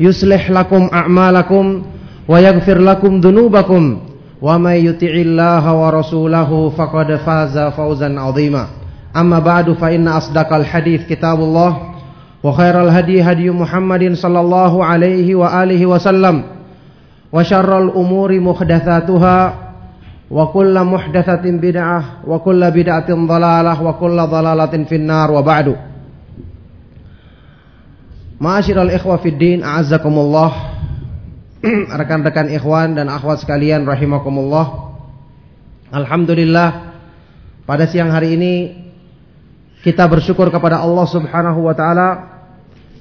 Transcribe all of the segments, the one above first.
يصلح لكم أعمالكم ويغفر لكم ذنوبكم ومن يطع الله ورسوله فقد فاز فوزا عظيما أما بعد فإن أصدق الحديث كتاب الله وخير الهدي هدي محمد صلى الله عليه وآله وسلم وشر الأمور محدثاتها وكل محدثة بدعة وكل بدعة ضلالة وكل ضلالة في النار وبعد Ma'asyiral ikhwah fid din, a'azzakumullah. Rekan-rekan ikhwan dan akhwat sekalian rahimakumullah. Alhamdulillah pada siang hari ini kita bersyukur kepada Allah Subhanahu wa taala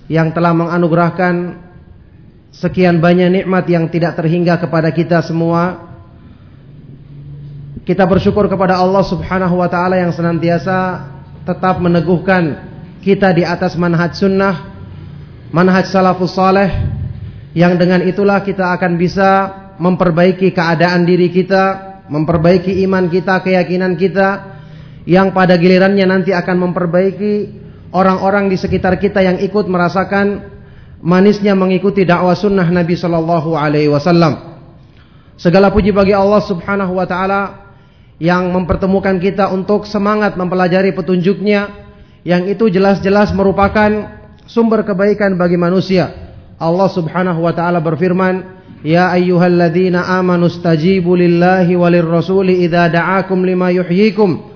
yang telah menganugerahkan sekian banyak nikmat yang tidak terhingga kepada kita semua. Kita bersyukur kepada Allah Subhanahu wa taala yang senantiasa tetap meneguhkan kita di atas manhaj sunnah manhaj salafus saleh yang dengan itulah kita akan bisa memperbaiki keadaan diri kita, memperbaiki iman kita, keyakinan kita yang pada gilirannya nanti akan memperbaiki orang-orang di sekitar kita yang ikut merasakan manisnya mengikuti dakwah sunnah Nabi Shallallahu Alaihi Wasallam. Segala puji bagi Allah Subhanahu Wa Taala yang mempertemukan kita untuk semangat mempelajari petunjuknya yang itu jelas-jelas merupakan sumber kebaikan bagi manusia. Allah Subhanahu wa taala berfirman, "Ya ayyuhalladzina amanu stajibu lillahi walir rasuli idza da'akum lima yuhyikum."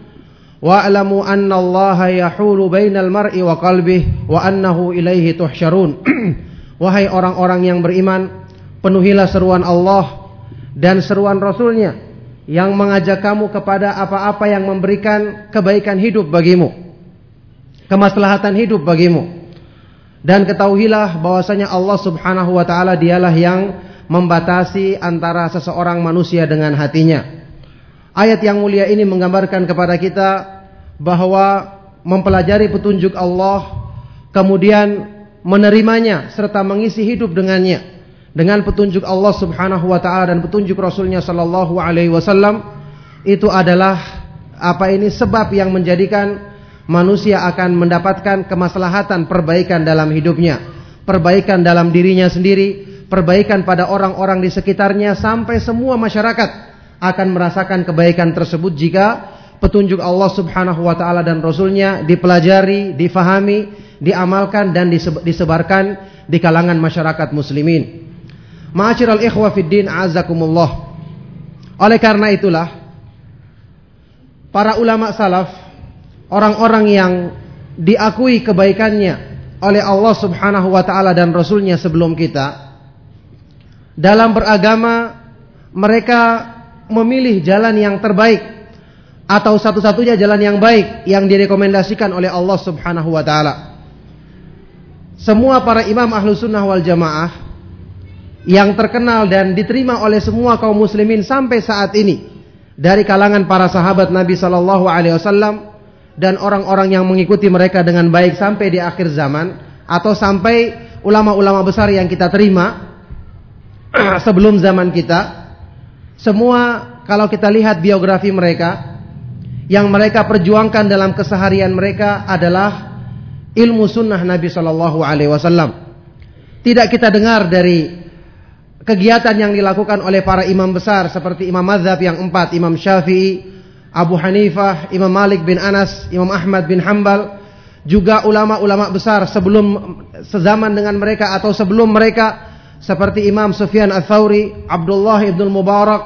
Wa'lamu anna Allah yahulu bainal mar'i wa qalbihi wa annahu ilaihi tuhsyarun. Wahai orang-orang yang beriman, penuhilah seruan Allah dan seruan Rasulnya yang mengajak kamu kepada apa-apa yang memberikan kebaikan hidup bagimu, kemaslahatan hidup bagimu. Dan ketahuilah bahwasanya Allah Subhanahu wa taala dialah yang membatasi antara seseorang manusia dengan hatinya. Ayat yang mulia ini menggambarkan kepada kita bahwa mempelajari petunjuk Allah kemudian menerimanya serta mengisi hidup dengannya dengan petunjuk Allah Subhanahu wa taala dan petunjuk Rasulnya sallallahu alaihi wasallam itu adalah apa ini sebab yang menjadikan manusia akan mendapatkan kemaslahatan perbaikan dalam hidupnya, perbaikan dalam dirinya sendiri, perbaikan pada orang-orang di sekitarnya sampai semua masyarakat akan merasakan kebaikan tersebut jika petunjuk Allah Subhanahu wa taala dan rasulnya dipelajari, difahami, diamalkan dan disebarkan di kalangan masyarakat muslimin. Ma'asyiral ikhwah fid din azakumullah. Oleh karena itulah para ulama salaf orang-orang yang diakui kebaikannya oleh Allah Subhanahu wa taala dan rasulnya sebelum kita dalam beragama mereka memilih jalan yang terbaik atau satu-satunya jalan yang baik yang direkomendasikan oleh Allah Subhanahu wa taala. Semua para imam ahlu sunnah wal jamaah yang terkenal dan diterima oleh semua kaum muslimin sampai saat ini dari kalangan para sahabat Nabi Shallallahu Alaihi Wasallam dan orang-orang yang mengikuti mereka dengan baik sampai di akhir zaman atau sampai ulama-ulama besar yang kita terima sebelum zaman kita semua kalau kita lihat biografi mereka yang mereka perjuangkan dalam keseharian mereka adalah ilmu sunnah Nabi Shallallahu Alaihi Wasallam. Tidak kita dengar dari kegiatan yang dilakukan oleh para imam besar seperti Imam Mazhab yang empat, Imam Syafi'i, Abu Hanifah, Imam Malik bin Anas, Imam Ahmad bin Hambal, juga ulama-ulama besar sebelum sezaman dengan mereka atau sebelum mereka seperti Imam Sufyan Ats-Tsauri, Abdullah ibn Mubarak,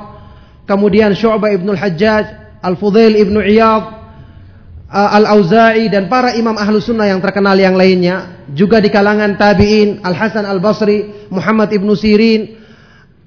kemudian Syu'bah ibn Al-Hajjaj, Al-Fudail ibn Iyad, uh, Al-Auza'i dan para imam ahlu sunnah yang terkenal yang lainnya juga di kalangan tabi'in Al-Hasan Al-Basri Muhammad ibn Sirin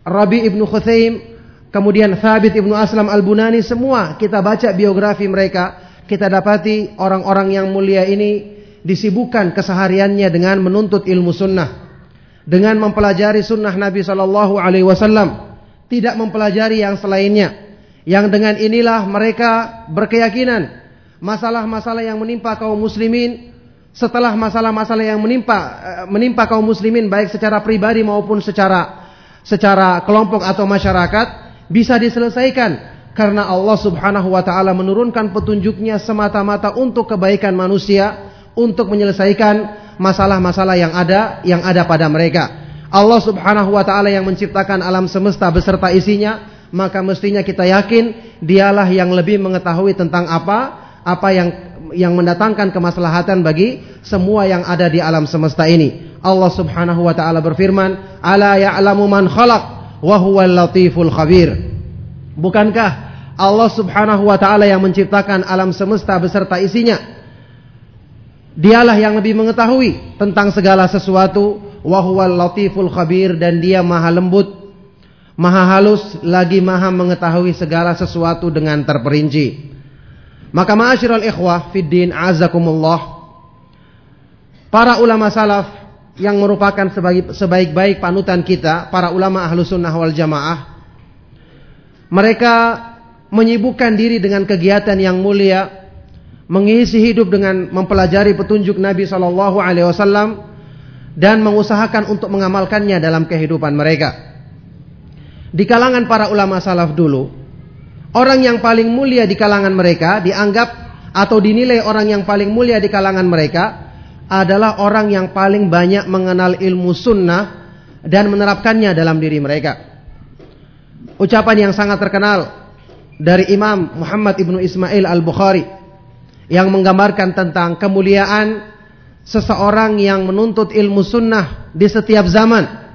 Rabi ibn Khuthaim kemudian Thabit ibn Aslam Al-Bunani semua kita baca biografi mereka kita dapati orang-orang yang mulia ini disibukkan kesehariannya dengan menuntut ilmu sunnah dengan mempelajari sunnah Nabi Shallallahu Alaihi Wasallam tidak mempelajari yang selainnya yang dengan inilah mereka berkeyakinan masalah-masalah yang menimpa kaum muslimin setelah masalah-masalah yang menimpa eh, menimpa kaum muslimin baik secara pribadi maupun secara secara kelompok atau masyarakat bisa diselesaikan karena Allah Subhanahu wa taala menurunkan petunjuknya semata-mata untuk kebaikan manusia untuk menyelesaikan masalah-masalah yang ada yang ada pada mereka. Allah Subhanahu wa taala yang menciptakan alam semesta beserta isinya, maka mestinya kita yakin dialah yang lebih mengetahui tentang apa apa yang yang mendatangkan kemaslahatan bagi semua yang ada di alam semesta ini. Allah Subhanahu wa taala berfirman, "Ala ya'lamu man khalaq wa huwal latiful khabir." Bukankah Allah Subhanahu wa taala yang menciptakan alam semesta beserta isinya? Dialah yang lebih mengetahui tentang segala sesuatu, wa huwal latiful khabir dan dia maha lembut, maha halus lagi maha mengetahui segala sesuatu dengan terperinci. Maka ma'asyiral ikhwah fiddin azakumullah. Para ulama salaf yang merupakan sebaik-baik panutan kita, para ulama ahlu sunnah wal jamaah. Mereka menyibukkan diri dengan kegiatan yang mulia, mengisi hidup dengan mempelajari petunjuk Nabi Shallallahu Alaihi Wasallam dan mengusahakan untuk mengamalkannya dalam kehidupan mereka. Di kalangan para ulama salaf dulu, orang yang paling mulia di kalangan mereka dianggap atau dinilai orang yang paling mulia di kalangan mereka adalah orang yang paling banyak mengenal ilmu sunnah dan menerapkannya dalam diri mereka. Ucapan yang sangat terkenal dari Imam Muhammad ibnu Ismail al Bukhari yang menggambarkan tentang kemuliaan seseorang yang menuntut ilmu sunnah di setiap zaman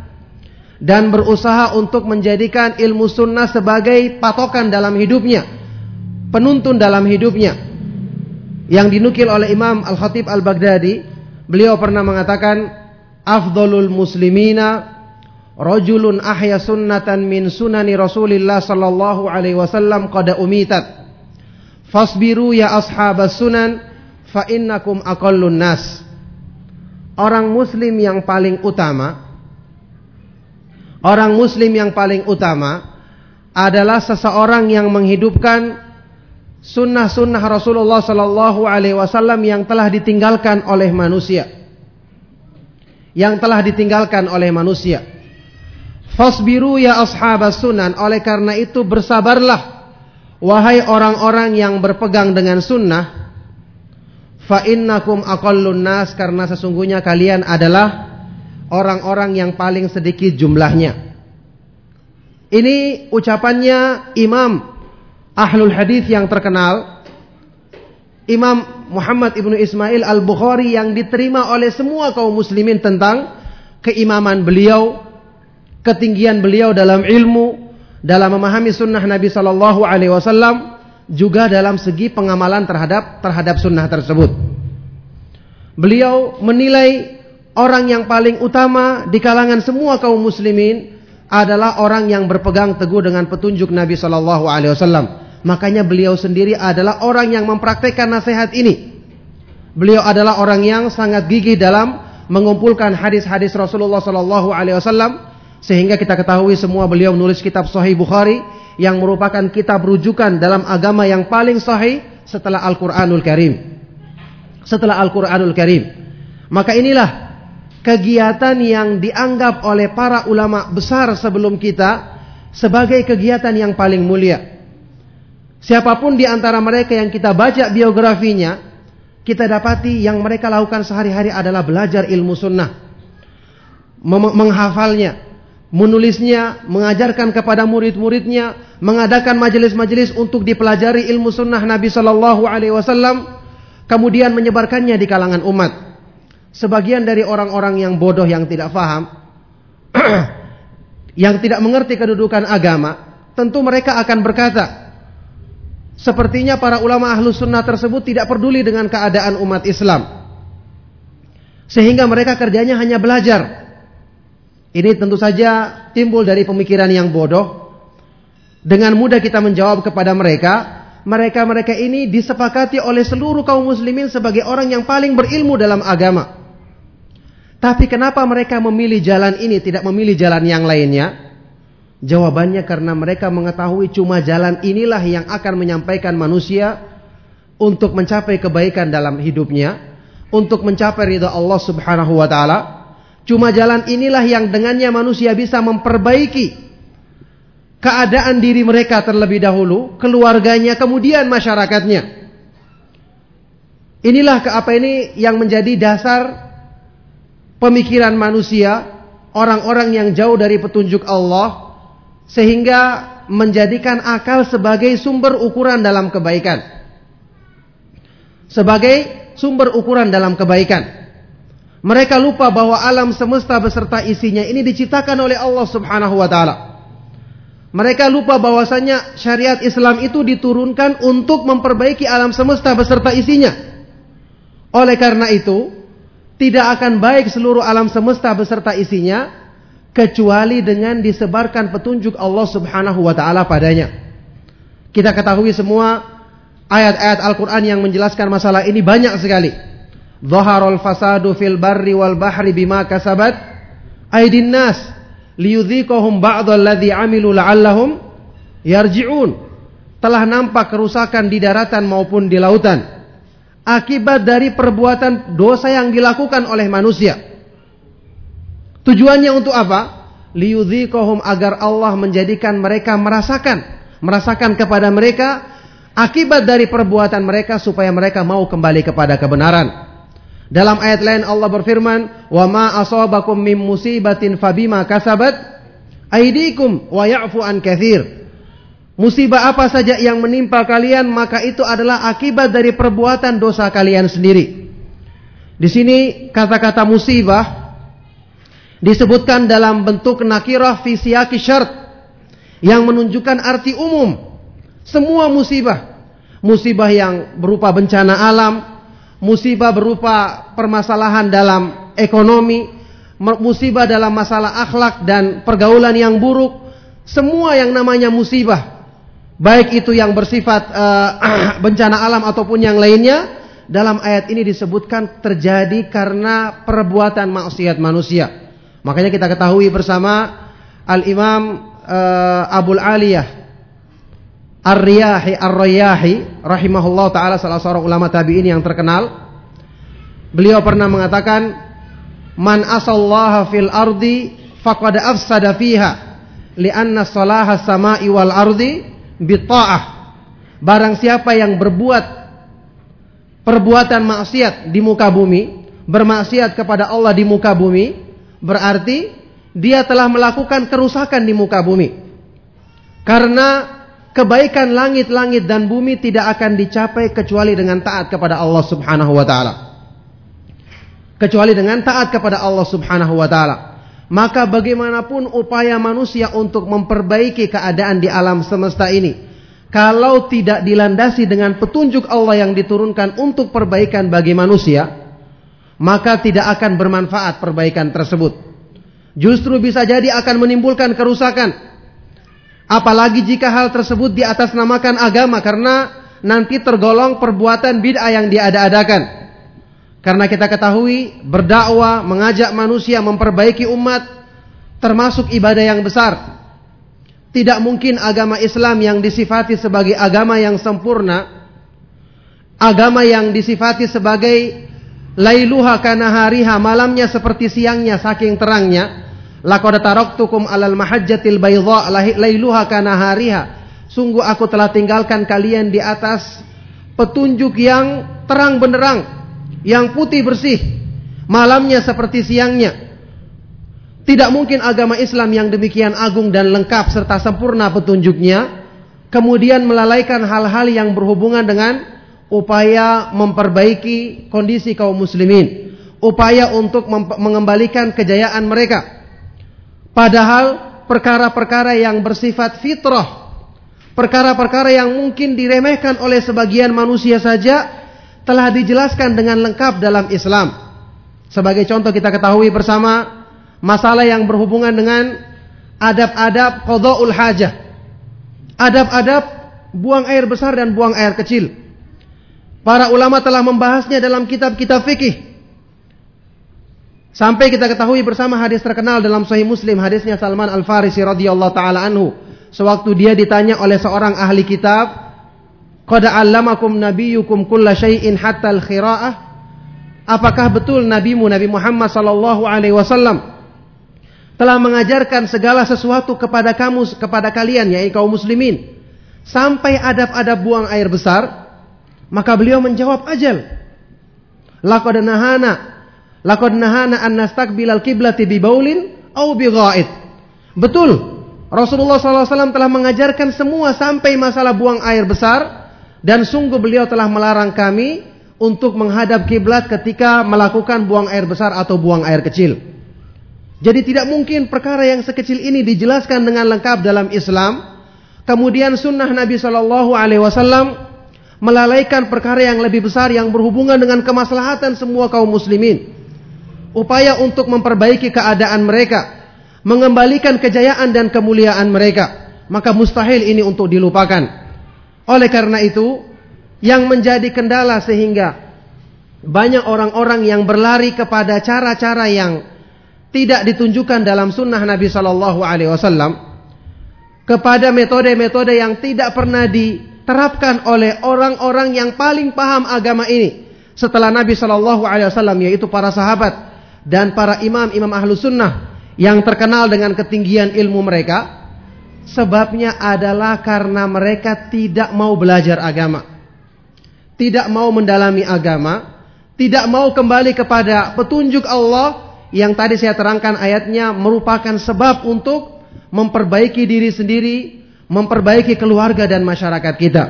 dan berusaha untuk menjadikan ilmu sunnah sebagai patokan dalam hidupnya, penuntun dalam hidupnya. Yang dinukil oleh Imam Al-Khatib Al-Baghdadi, beliau pernah mengatakan, "Afdhalul muslimina rajulun ahya sunnatan min sunani Rasulillah sallallahu alaihi wasallam qad umitat. Fasbiru ya ashabas sunan fa innakum aqallun nas." Orang muslim yang paling utama Orang muslim yang paling utama adalah seseorang yang menghidupkan sunnah-sunnah Rasulullah Sallallahu Alaihi Wasallam yang telah ditinggalkan oleh manusia, yang telah ditinggalkan oleh manusia. Fasbiru ya ashabas sunan. Oleh karena itu bersabarlah wahai orang-orang yang berpegang dengan sunnah. Fa innakum aqallun nas karena sesungguhnya kalian adalah orang-orang yang paling sedikit jumlahnya. Ini ucapannya Imam Ahlul Hadis yang terkenal Imam Muhammad ibnu Ismail al Bukhari yang diterima oleh semua kaum muslimin tentang keimaman beliau, ketinggian beliau dalam ilmu, dalam memahami sunnah Nabi Shallallahu Alaihi Wasallam, juga dalam segi pengamalan terhadap terhadap sunnah tersebut. Beliau menilai orang yang paling utama di kalangan semua kaum muslimin adalah orang yang berpegang teguh dengan petunjuk Nabi Shallallahu Alaihi Wasallam. Makanya beliau sendiri adalah orang yang mempraktekkan nasihat ini. Beliau adalah orang yang sangat gigih dalam mengumpulkan hadis-hadis Rasulullah Shallallahu Alaihi Wasallam sehingga kita ketahui semua beliau menulis kitab Sahih Bukhari yang merupakan kitab rujukan dalam agama yang paling sahih setelah Al-Quranul Karim. Setelah Al-Quranul Karim. Maka inilah kegiatan yang dianggap oleh para ulama besar sebelum kita sebagai kegiatan yang paling mulia. Siapa pun di antara mereka yang kita baca biografinya, kita dapati yang mereka lakukan sehari-hari adalah belajar ilmu sunnah, menghafalnya, menulisnya, mengajarkan kepada murid-muridnya, mengadakan majelis-majelis untuk dipelajari ilmu sunnah Nabi Shallallahu Alaihi Wasallam, kemudian menyebarkannya di kalangan umat. Sebagian dari orang-orang yang bodoh yang tidak faham yang tidak mengerti kedudukan agama, tentu mereka akan berkata, sepertinya para ulama ahlu sunnah tersebut tidak peduli dengan keadaan umat Islam. Sehingga mereka kerjanya hanya belajar. Ini tentu saja timbul dari pemikiran yang bodoh. Dengan mudah kita menjawab kepada mereka, mereka-mereka ini disepakati oleh seluruh kaum muslimin sebagai orang yang paling berilmu dalam agama. Tapi kenapa mereka memilih jalan ini tidak memilih jalan yang lainnya? Jawabannya karena mereka mengetahui cuma jalan inilah yang akan menyampaikan manusia untuk mencapai kebaikan dalam hidupnya untuk mencapai ridha Allah Subhanahu wa taala. Cuma jalan inilah yang dengannya manusia bisa memperbaiki keadaan diri mereka terlebih dahulu, keluarganya, kemudian masyarakatnya. Inilah ke apa ini yang menjadi dasar pemikiran manusia, orang-orang yang jauh dari petunjuk Allah sehingga menjadikan akal sebagai sumber ukuran dalam kebaikan. Sebagai sumber ukuran dalam kebaikan. Mereka lupa bahwa alam semesta beserta isinya ini diciptakan oleh Allah Subhanahu wa taala. Mereka lupa bahwasanya syariat Islam itu diturunkan untuk memperbaiki alam semesta beserta isinya. Oleh karena itu, tidak akan baik seluruh alam semesta beserta isinya kecuali dengan disebarkan petunjuk Allah Subhanahu wa taala padanya. Kita ketahui semua ayat-ayat Al-Quran yang menjelaskan masalah ini banyak sekali. Zaharul fasadu fil barri wal bahri bima kasabat aidin nas liyudhikahum ba'dal ladzi amilu la'allahum yarji'un. Telah nampak kerusakan di daratan maupun di lautan akibat dari perbuatan dosa yang dilakukan oleh manusia. Tujuannya untuk apa? Liyudhikahum agar Allah menjadikan mereka merasakan, merasakan kepada mereka akibat dari perbuatan mereka supaya mereka mau kembali kepada kebenaran. Dalam ayat lain Allah berfirman, "Wa ma asabakum min musibatin fabima kasabat aydikum wa ya'fu an katsir." Musibah apa saja yang menimpa kalian maka itu adalah akibat dari perbuatan dosa kalian sendiri. Di sini kata-kata musibah disebutkan dalam bentuk nakirah fi siyaqi syart yang menunjukkan arti umum semua musibah. Musibah yang berupa bencana alam, musibah berupa permasalahan dalam ekonomi, musibah dalam masalah akhlak dan pergaulan yang buruk, semua yang namanya musibah, baik itu yang bersifat uh, bencana alam ataupun yang lainnya, dalam ayat ini disebutkan terjadi karena perbuatan maksiat manusia. Makanya kita ketahui bersama Al-Imam uh, Abul Aliyah Ar-Riyahi Ar-Riyahi rahimahullah taala salah seorang ulama tabi'in yang terkenal. Beliau pernah mengatakan, "Man asallaha fil ardi faqad afsada fiha li'anna salaha samai wal ardi bita'ah." Barang siapa yang berbuat perbuatan maksiat di muka bumi, bermaksiat kepada Allah di muka bumi, berarti dia telah melakukan kerusakan di muka bumi. Karena kebaikan langit-langit dan bumi tidak akan dicapai kecuali dengan taat kepada Allah Subhanahu wa taala. Kecuali dengan taat kepada Allah Subhanahu wa taala. Maka bagaimanapun upaya manusia untuk memperbaiki keadaan di alam semesta ini, kalau tidak dilandasi dengan petunjuk Allah yang diturunkan untuk perbaikan bagi manusia, maka tidak akan bermanfaat perbaikan tersebut. Justru bisa jadi akan menimbulkan kerusakan Apalagi jika hal tersebut di atas namakan agama karena nanti tergolong perbuatan bid'ah yang diada-adakan. Karena kita ketahui berdakwah, mengajak manusia memperbaiki umat termasuk ibadah yang besar. Tidak mungkin agama Islam yang disifati sebagai agama yang sempurna, agama yang disifati sebagai lailuha kana hariha, malamnya seperti siangnya saking terangnya, Laqad taraktukum alal mahajjatil baydha lailuha kana hariha. Sungguh aku telah tinggalkan kalian di atas petunjuk yang terang benderang, yang putih bersih. Malamnya seperti siangnya. Tidak mungkin agama Islam yang demikian agung dan lengkap serta sempurna petunjuknya kemudian melalaikan hal-hal yang berhubungan dengan upaya memperbaiki kondisi kaum muslimin, upaya untuk mengembalikan kejayaan mereka. Padahal perkara-perkara yang bersifat fitrah, perkara-perkara yang mungkin diremehkan oleh sebagian manusia saja telah dijelaskan dengan lengkap dalam Islam. Sebagai contoh kita ketahui bersama masalah yang berhubungan dengan adab-adab qada'ul hajah. Adab-adab buang air besar dan buang air kecil. Para ulama telah membahasnya dalam kitab-kitab fikih. Sampai kita ketahui bersama hadis terkenal dalam Sahih Muslim, hadisnya Salman Al Farisi radhiyallahu taala anhu. Sewaktu dia ditanya oleh seorang ahli kitab, "Qad 'allamakum nabiyyukum kulla syai'in hatta al-khira'ah?" Apakah betul nabimu Nabi Muhammad sallallahu alaihi wasallam telah mengajarkan segala sesuatu kepada kamu kepada kalian yaitu kaum muslimin sampai adab-adab buang air besar? Maka beliau menjawab ajal. Laqad nahana Laqad nahana an nastaqbilal qiblati bi baulin au bi ghaid. Betul. Rasulullah SAW telah mengajarkan semua sampai masalah buang air besar dan sungguh beliau telah melarang kami untuk menghadap kiblat ketika melakukan buang air besar atau buang air kecil. Jadi tidak mungkin perkara yang sekecil ini dijelaskan dengan lengkap dalam Islam. Kemudian sunnah Nabi Shallallahu Alaihi Wasallam melalaikan perkara yang lebih besar yang berhubungan dengan kemaslahatan semua kaum muslimin upaya untuk memperbaiki keadaan mereka, mengembalikan kejayaan dan kemuliaan mereka, maka mustahil ini untuk dilupakan. Oleh karena itu, yang menjadi kendala sehingga banyak orang-orang yang berlari kepada cara-cara yang tidak ditunjukkan dalam sunnah Nabi Shallallahu Alaihi Wasallam kepada metode-metode yang tidak pernah diterapkan oleh orang-orang yang paling paham agama ini. Setelah Nabi Shallallahu Alaihi Wasallam yaitu para sahabat dan para imam-imam ahlu sunnah yang terkenal dengan ketinggian ilmu mereka sebabnya adalah karena mereka tidak mau belajar agama tidak mau mendalami agama tidak mau kembali kepada petunjuk Allah yang tadi saya terangkan ayatnya merupakan sebab untuk memperbaiki diri sendiri memperbaiki keluarga dan masyarakat kita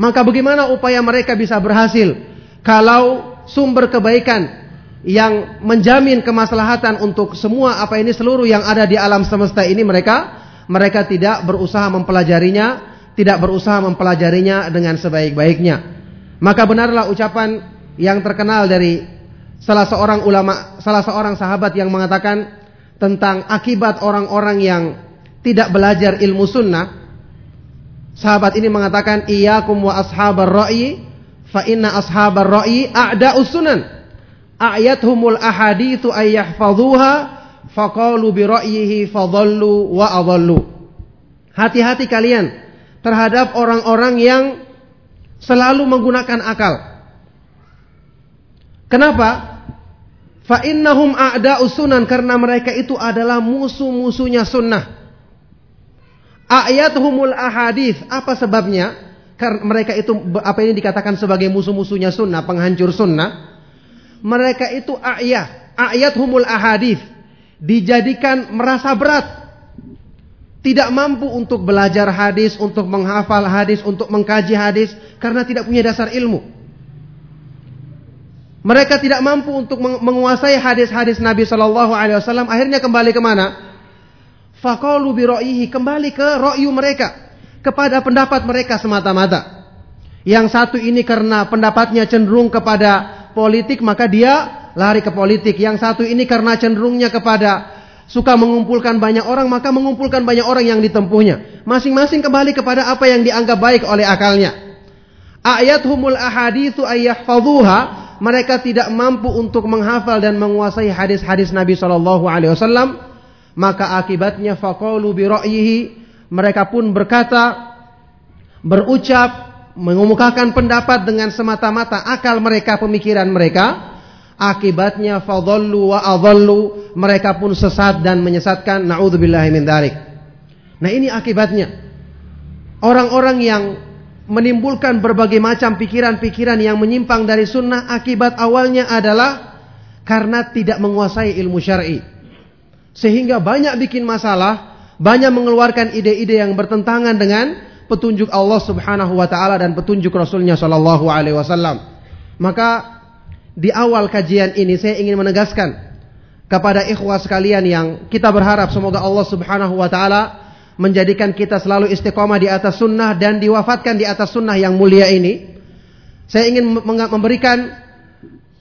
maka bagaimana upaya mereka bisa berhasil kalau sumber kebaikan yang menjamin kemaslahatan untuk semua apa ini seluruh yang ada di alam semesta ini mereka mereka tidak berusaha mempelajarinya, tidak berusaha mempelajarinya dengan sebaik-baiknya. Maka benarlah ucapan yang terkenal dari salah seorang ulama, salah seorang sahabat yang mengatakan tentang akibat orang-orang yang tidak belajar ilmu sunnah. Sahabat ini mengatakan, "Iyyakum wa ashabar ra'yi, fa inna ashabar ra'yi a'da'us sunan." ayathumul ahaditsu ayyahfadhuha faqalu bi ra'yihi fadhallu wa adhallu. Hati-hati kalian terhadap orang-orang yang selalu menggunakan akal. Kenapa? Fa innahum a'da'us sunan karena mereka itu adalah musuh-musuhnya sunnah. Ayathumul ahadith apa sebabnya? Karena mereka itu apa ini dikatakan sebagai musuh-musuhnya sunnah, penghancur sunnah mereka itu ayat, ayat humul ahadith dijadikan merasa berat. Tidak mampu untuk belajar hadis, untuk menghafal hadis, untuk mengkaji hadis karena tidak punya dasar ilmu. Mereka tidak mampu untuk menguasai hadis-hadis Nabi Shallallahu Alaihi Wasallam. Akhirnya kembali ke mana? Fakolu biroihi kembali ke royu mereka kepada pendapat mereka semata-mata. Yang satu ini karena pendapatnya cenderung kepada politik maka dia lari ke politik. Yang satu ini karena cenderungnya kepada suka mengumpulkan banyak orang maka mengumpulkan banyak orang yang ditempuhnya. Masing-masing kembali kepada apa yang dianggap baik oleh akalnya. Ayat humul ahadithu ayyahfadhuha mereka tidak mampu untuk menghafal dan menguasai hadis-hadis Nabi Shallallahu Alaihi Wasallam maka akibatnya faqalu bi mereka pun berkata berucap mengemukakan pendapat dengan semata-mata akal mereka, pemikiran mereka, akibatnya fadhallu wa adhallu, mereka pun sesat dan menyesatkan. Nauzubillahi min dzalik. Nah, ini akibatnya. Orang-orang yang menimbulkan berbagai macam pikiran-pikiran yang menyimpang dari sunnah akibat awalnya adalah karena tidak menguasai ilmu syar'i. Sehingga banyak bikin masalah, banyak mengeluarkan ide-ide yang bertentangan dengan petunjuk Allah Subhanahu wa taala dan petunjuk Rasulnya Shallallahu alaihi wasallam. Maka di awal kajian ini saya ingin menegaskan kepada ikhwah sekalian yang kita berharap semoga Allah Subhanahu wa taala menjadikan kita selalu istiqomah di atas sunnah dan diwafatkan di atas sunnah yang mulia ini. Saya ingin memberikan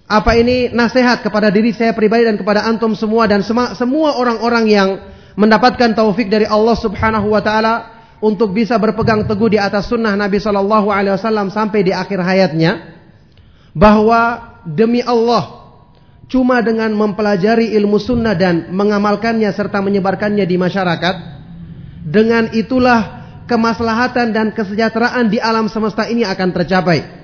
apa ini nasihat kepada diri saya pribadi dan kepada antum semua dan semua orang-orang yang mendapatkan taufik dari Allah Subhanahu wa taala untuk bisa berpegang teguh di atas sunnah Nabi Shallallahu Alaihi Wasallam sampai di akhir hayatnya bahwa demi Allah cuma dengan mempelajari ilmu sunnah dan mengamalkannya serta menyebarkannya di masyarakat, dengan itulah kemaslahatan dan kesejahteraan di alam semesta ini akan tercapai.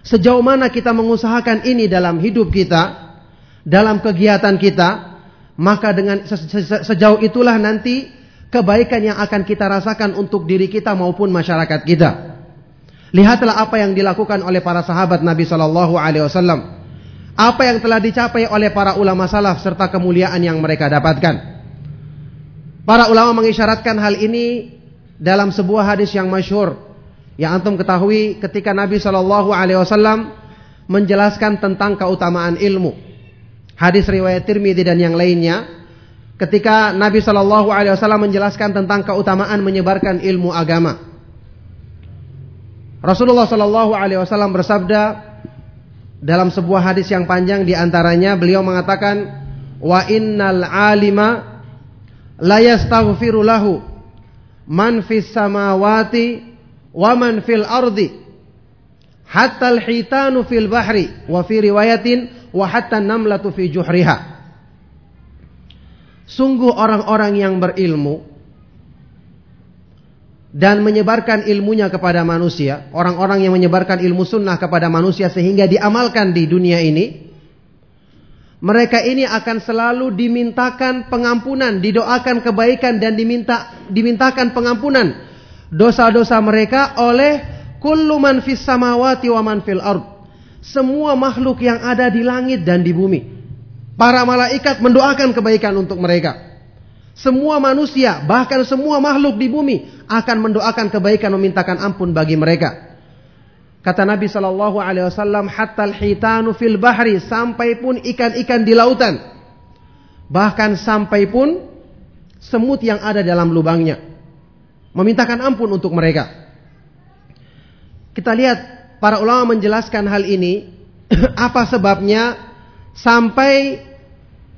Sejauh mana kita mengusahakan ini dalam hidup kita, dalam kegiatan kita, maka dengan sejauh itulah nanti kebaikan yang akan kita rasakan untuk diri kita maupun masyarakat kita. Lihatlah apa yang dilakukan oleh para sahabat Nabi Shallallahu Alaihi Wasallam apa yang telah dicapai oleh para ulama salaf serta kemuliaan yang mereka dapatkan. Para ulama mengisyaratkan hal ini dalam sebuah hadis yang masyhur yang antum ketahui ketika Nabi Shallallahu Alaihi Wasallam menjelaskan tentang keutamaan ilmu. Hadis riwayat Tirmidzi dan yang lainnya ketika Nabi Shallallahu Alaihi Wasallam menjelaskan tentang keutamaan menyebarkan ilmu agama. Rasulullah Shallallahu Alaihi Wasallam bersabda, dalam sebuah hadis yang panjang di antaranya beliau mengatakan wa innal alima la yastaghfiru lahu man fis samawati wa man fil ardi hatta al hitanu fil bahri wa fi riwayatin wa hatta namlatu fi juhriha. Sungguh orang-orang yang berilmu dan menyebarkan ilmunya kepada manusia, orang-orang yang menyebarkan ilmu sunnah kepada manusia sehingga diamalkan di dunia ini, mereka ini akan selalu dimintakan pengampunan, didoakan kebaikan dan diminta dimintakan pengampunan dosa-dosa mereka oleh kullu man fis samawati wa man fil ard. Semua makhluk yang ada di langit dan di bumi. Para malaikat mendoakan kebaikan untuk mereka. Semua manusia, bahkan semua makhluk di bumi akan mendoakan kebaikan memintakan ampun bagi mereka. Kata Nabi Shallallahu Alaihi Wasallam, hatta hitanu fil bahri sampai pun ikan-ikan di lautan, bahkan sampai pun semut yang ada dalam lubangnya, memintakan ampun untuk mereka. Kita lihat para ulama menjelaskan hal ini, apa sebabnya sampai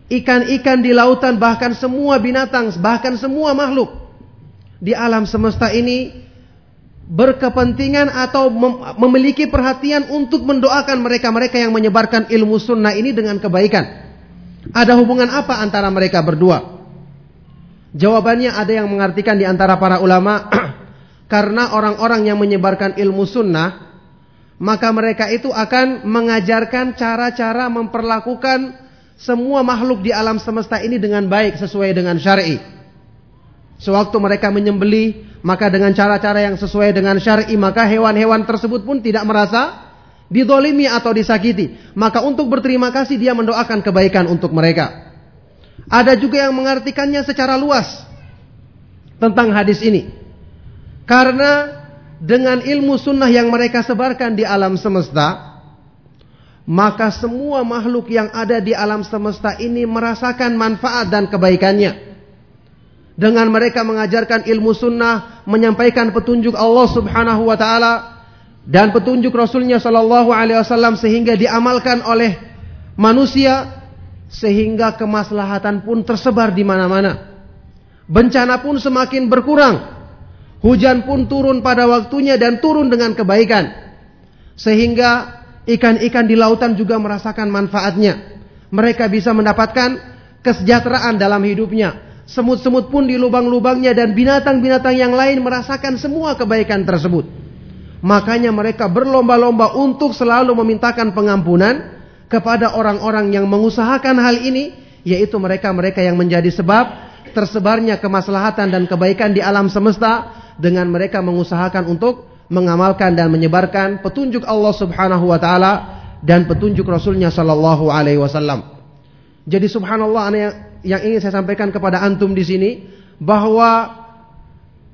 ikan-ikan di lautan, bahkan semua binatang, bahkan semua makhluk di alam semesta ini berkepentingan atau memiliki perhatian untuk mendoakan mereka-mereka yang menyebarkan ilmu sunnah ini dengan kebaikan. Ada hubungan apa antara mereka berdua? Jawabannya ada yang mengartikan di antara para ulama karena orang-orang yang menyebarkan ilmu sunnah maka mereka itu akan mengajarkan cara-cara memperlakukan semua makhluk di alam semesta ini dengan baik sesuai dengan syar'i. Sewaktu mereka menyembeli, maka dengan cara-cara yang sesuai dengan syar'i, maka hewan-hewan tersebut pun tidak merasa didolimi atau disakiti. Maka untuk berterima kasih dia mendoakan kebaikan untuk mereka. Ada juga yang mengartikannya secara luas tentang hadis ini. Karena dengan ilmu sunnah yang mereka sebarkan di alam semesta, maka semua makhluk yang ada di alam semesta ini merasakan manfaat dan kebaikannya. Dengan mereka mengajarkan ilmu sunnah, menyampaikan petunjuk Allah Subhanahu wa taala dan petunjuk Rasulnya Shallallahu alaihi wasallam sehingga diamalkan oleh manusia sehingga kemaslahatan pun tersebar di mana-mana. Bencana pun semakin berkurang. Hujan pun turun pada waktunya dan turun dengan kebaikan. Sehingga Ikan-ikan di lautan juga merasakan manfaatnya. Mereka bisa mendapatkan kesejahteraan dalam hidupnya. Semut-semut pun di lubang-lubangnya dan binatang-binatang yang lain merasakan semua kebaikan tersebut. Makanya mereka berlomba-lomba untuk selalu memintakan pengampunan kepada orang-orang yang mengusahakan hal ini, yaitu mereka-mereka yang menjadi sebab tersebarnya kemaslahatan dan kebaikan di alam semesta dengan mereka mengusahakan untuk mengamalkan dan menyebarkan petunjuk Allah Subhanahu wa taala dan petunjuk Rasulnya Shallallahu alaihi wasallam. Jadi subhanallah yang ingin saya sampaikan kepada antum di sini bahwa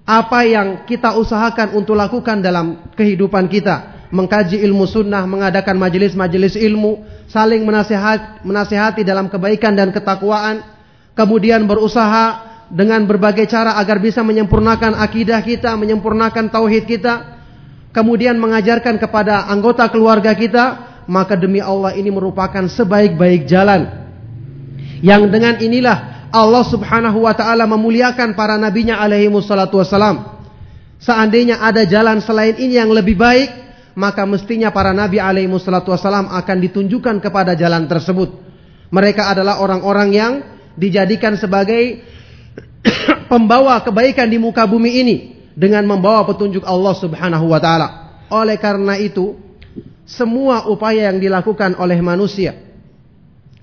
apa yang kita usahakan untuk lakukan dalam kehidupan kita mengkaji ilmu sunnah, mengadakan majelis-majelis ilmu, saling menasihat, menasihati dalam kebaikan dan ketakwaan, kemudian berusaha dengan berbagai cara agar bisa menyempurnakan akidah kita, menyempurnakan tauhid kita, kemudian mengajarkan kepada anggota keluarga kita, maka demi Allah ini merupakan sebaik-baik jalan. Yang dengan inilah Allah Subhanahu wa taala memuliakan para nabinya alaihi wassalam. Seandainya ada jalan selain ini yang lebih baik, maka mestinya para nabi alaihi wassalam akan ditunjukkan kepada jalan tersebut. Mereka adalah orang-orang yang dijadikan sebagai pembawa kebaikan di muka bumi ini dengan membawa petunjuk Allah Subhanahu wa taala. Oleh karena itu, semua upaya yang dilakukan oleh manusia,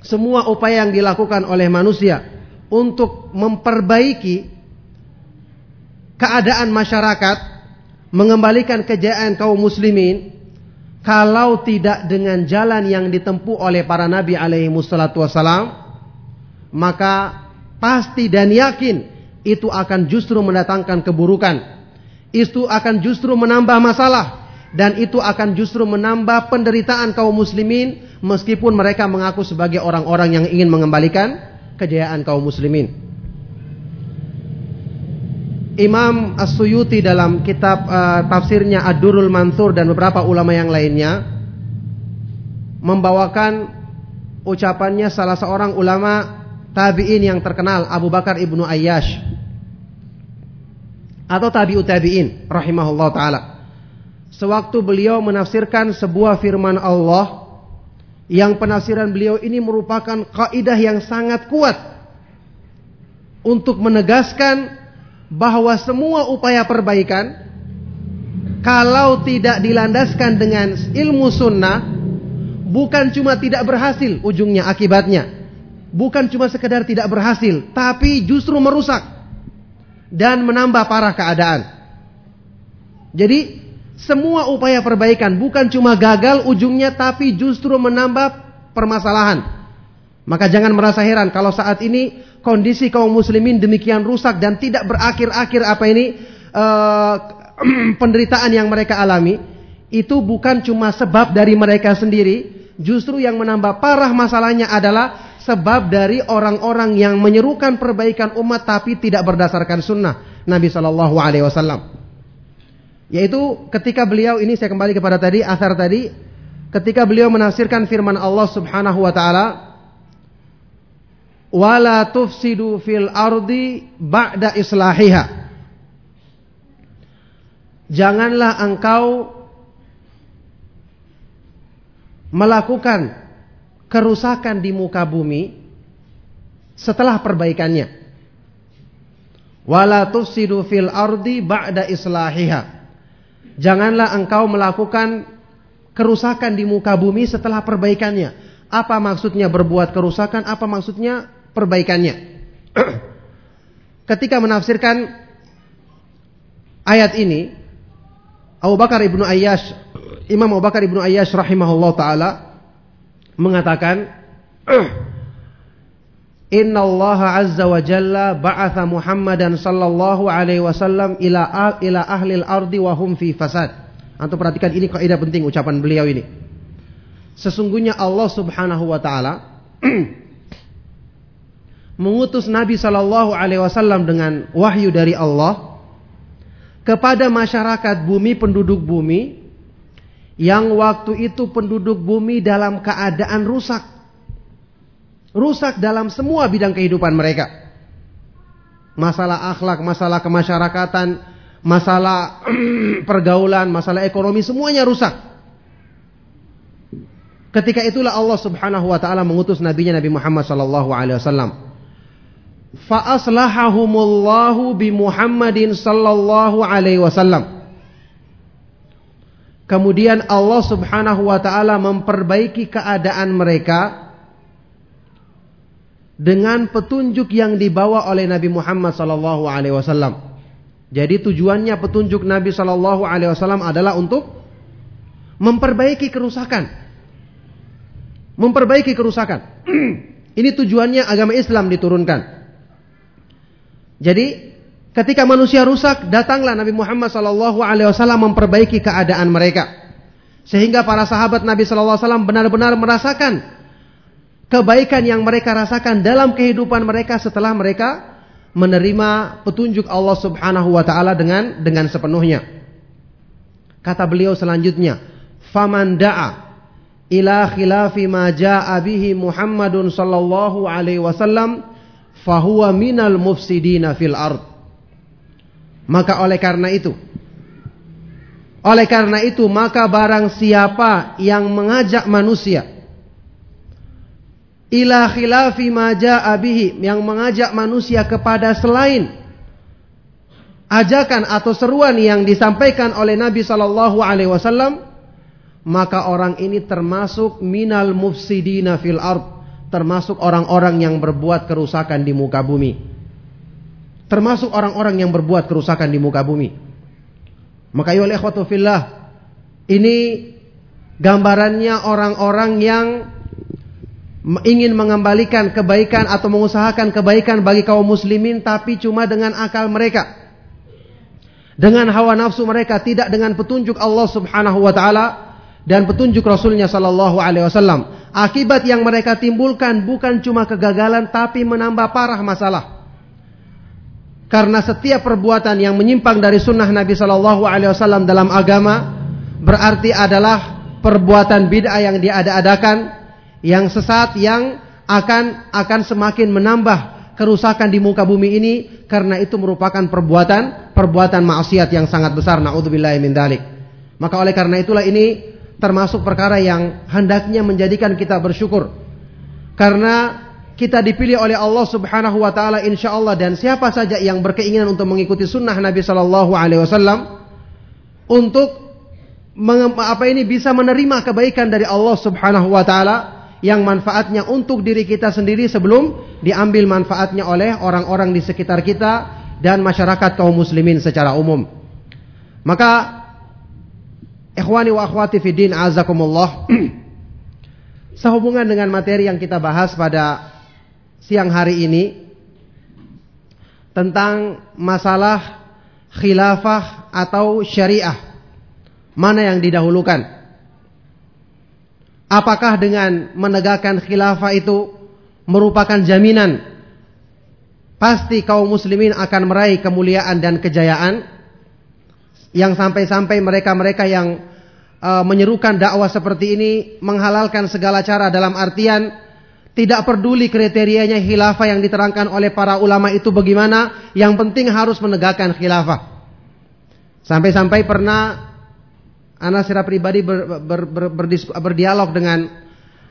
semua upaya yang dilakukan oleh manusia untuk memperbaiki keadaan masyarakat, mengembalikan kejayaan kaum muslimin, kalau tidak dengan jalan yang ditempuh oleh para nabi alaihi wassalatu wassalam, maka pasti dan yakin itu akan justru mendatangkan keburukan. Itu akan justru menambah masalah dan itu akan justru menambah penderitaan kaum muslimin meskipun mereka mengaku sebagai orang-orang yang ingin mengembalikan kejayaan kaum muslimin. Imam As-Suyuti dalam kitab uh, tafsirnya Ad-Durul Mansur dan beberapa ulama yang lainnya membawakan ucapannya salah seorang ulama tabi'in yang terkenal Abu Bakar Ibnu Ayyash atau tabi'ut tabi'in rahimahullah taala. Sewaktu beliau menafsirkan sebuah firman Allah yang penafsiran beliau ini merupakan kaidah yang sangat kuat untuk menegaskan bahwa semua upaya perbaikan kalau tidak dilandaskan dengan ilmu sunnah bukan cuma tidak berhasil ujungnya akibatnya. Bukan cuma sekedar tidak berhasil tapi justru merusak dan menambah parah keadaan. Jadi semua upaya perbaikan bukan cuma gagal ujungnya tapi justru menambah permasalahan maka jangan merasa heran kalau saat ini kondisi kaum muslimin demikian rusak dan tidak berakhir-akhir apa ini uh, penderitaan yang mereka alami itu bukan cuma sebab dari mereka sendiri, justru yang menambah parah masalahnya adalah sebab dari orang-orang yang menyerukan perbaikan umat tapi tidak berdasarkan sunnah Nabi Shallallahu Alaihi Wasallam. Yaitu ketika beliau ini saya kembali kepada tadi asar tadi, ketika beliau menafsirkan firman Allah Subhanahu Wa Taala wala tufsidu fil ardi ba'da islahiha. Janganlah engkau melakukan kerusakan di muka bumi setelah perbaikannya. Wala tufsidu fil ardi ba'da islahiha. Janganlah engkau melakukan kerusakan di muka bumi setelah perbaikannya. Apa maksudnya berbuat kerusakan? Apa maksudnya perbaikannya. Ketika menafsirkan ayat ini, Abu Bakar ibnu Ayyash, Imam Abu Bakar ibnu Ayyash rahimahullah taala mengatakan, Inna Allah azza wa jalla ba'atha Muhammadan sallallahu alaihi wasallam ila ila ahli al-ardi wa hum fi fasad. Antum perhatikan ini kaidah penting ucapan beliau ini. Sesungguhnya Allah Subhanahu wa taala mengutus Nabi Shallallahu Alaihi Wasallam dengan wahyu dari Allah kepada masyarakat bumi penduduk bumi yang waktu itu penduduk bumi dalam keadaan rusak. Rusak dalam semua bidang kehidupan mereka. Masalah akhlak masalah kemasyarakatan masalah pergaulan masalah ekonomi semuanya rusak. Ketika itulah Allah Subhanahu wa taala mengutus nabinya Nabi Muhammad sallallahu alaihi wasallam fa aslahahumullahu bi Muhammadin sallallahu alaihi wasallam. Kemudian Allah Subhanahu wa taala memperbaiki keadaan mereka dengan petunjuk yang dibawa oleh Nabi Muhammad sallallahu alaihi wasallam. Jadi tujuannya petunjuk Nabi sallallahu alaihi wasallam adalah untuk memperbaiki kerusakan. Memperbaiki kerusakan. Ini tujuannya agama Islam diturunkan. Jadi ketika manusia rusak, datanglah Nabi Muhammad SAW memperbaiki keadaan mereka. Sehingga para sahabat Nabi Wasallam benar-benar merasakan kebaikan yang mereka rasakan dalam kehidupan mereka setelah mereka menerima petunjuk Allah Subhanahu wa taala dengan dengan sepenuhnya. Kata beliau selanjutnya, "Faman da'a ila khilafi ma jaa bihi Muhammadun sallallahu alaihi wasallam fahuwa minal mufsidina fil ard." Maka oleh karena itu, oleh karena itu maka barang siapa yang mengajak manusia ila khilafi ma jaa yang mengajak manusia kepada selain ajakan atau seruan yang disampaikan oleh Nabi sallallahu alaihi wasallam maka orang ini termasuk minal mufsidina fil ard termasuk orang-orang yang berbuat kerusakan di muka bumi termasuk orang-orang yang berbuat kerusakan di muka bumi maka ya ikhwatu fillah ini gambarannya orang-orang yang ingin mengembalikan kebaikan atau mengusahakan kebaikan bagi kaum muslimin tapi cuma dengan akal mereka. Dengan hawa nafsu mereka tidak dengan petunjuk Allah Subhanahu wa taala dan petunjuk Rasulnya sallallahu alaihi wasallam. Akibat yang mereka timbulkan bukan cuma kegagalan tapi menambah parah masalah. Karena setiap perbuatan yang menyimpang dari sunnah Nabi sallallahu alaihi wasallam dalam agama berarti adalah perbuatan bid'ah yang diada-adakan yang sesat yang akan akan semakin menambah kerusakan di muka bumi ini karena itu merupakan perbuatan perbuatan maksiat yang sangat besar naudzubillahi min dalik. Maka oleh karena itulah ini termasuk perkara yang hendaknya menjadikan kita bersyukur. Karena kita dipilih oleh Allah Subhanahu wa taala insyaallah dan siapa saja yang berkeinginan untuk mengikuti sunnah Nabi sallallahu alaihi wasallam untuk apa ini bisa menerima kebaikan dari Allah Subhanahu wa taala yang manfaatnya untuk diri kita sendiri sebelum diambil manfaatnya oleh orang-orang di sekitar kita dan masyarakat kaum muslimin secara umum. Maka ikhwani wa akhwati fi din azakumullah. Sehubungan dengan materi yang kita bahas pada siang hari ini tentang masalah khilafah atau syariah. Mana yang didahulukan? Apakah dengan menegakkan khilafah itu merupakan jaminan? Pasti kaum muslimin akan meraih kemuliaan dan kejayaan yang sampai-sampai mereka-mereka yang uh, menyerukan dakwah seperti ini menghalalkan segala cara dalam artian tidak peduli kriterianya khilafah yang diterangkan oleh para ulama itu bagaimana, yang penting harus menegakkan khilafah. Sampai-sampai pernah Anak secara pribadi ber, ber, ber, ber, berdialog dengan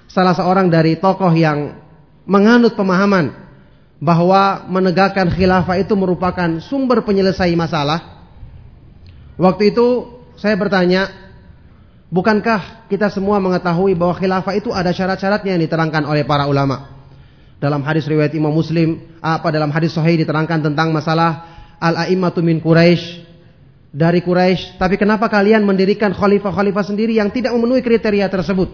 salah seorang dari tokoh yang menganut pemahaman bahwa menegakkan khilafah itu merupakan sumber penyelesai masalah. Waktu itu saya bertanya, bukankah kita semua mengetahui bahwa khilafah itu ada syarat-syaratnya yang diterangkan oleh para ulama? Dalam hadis riwayat Imam Muslim, apa dalam hadis sahih diterangkan tentang masalah al-a'immatu min Quraisy dari Quraisy, tapi kenapa kalian mendirikan khalifah-khalifah sendiri yang tidak memenuhi kriteria tersebut?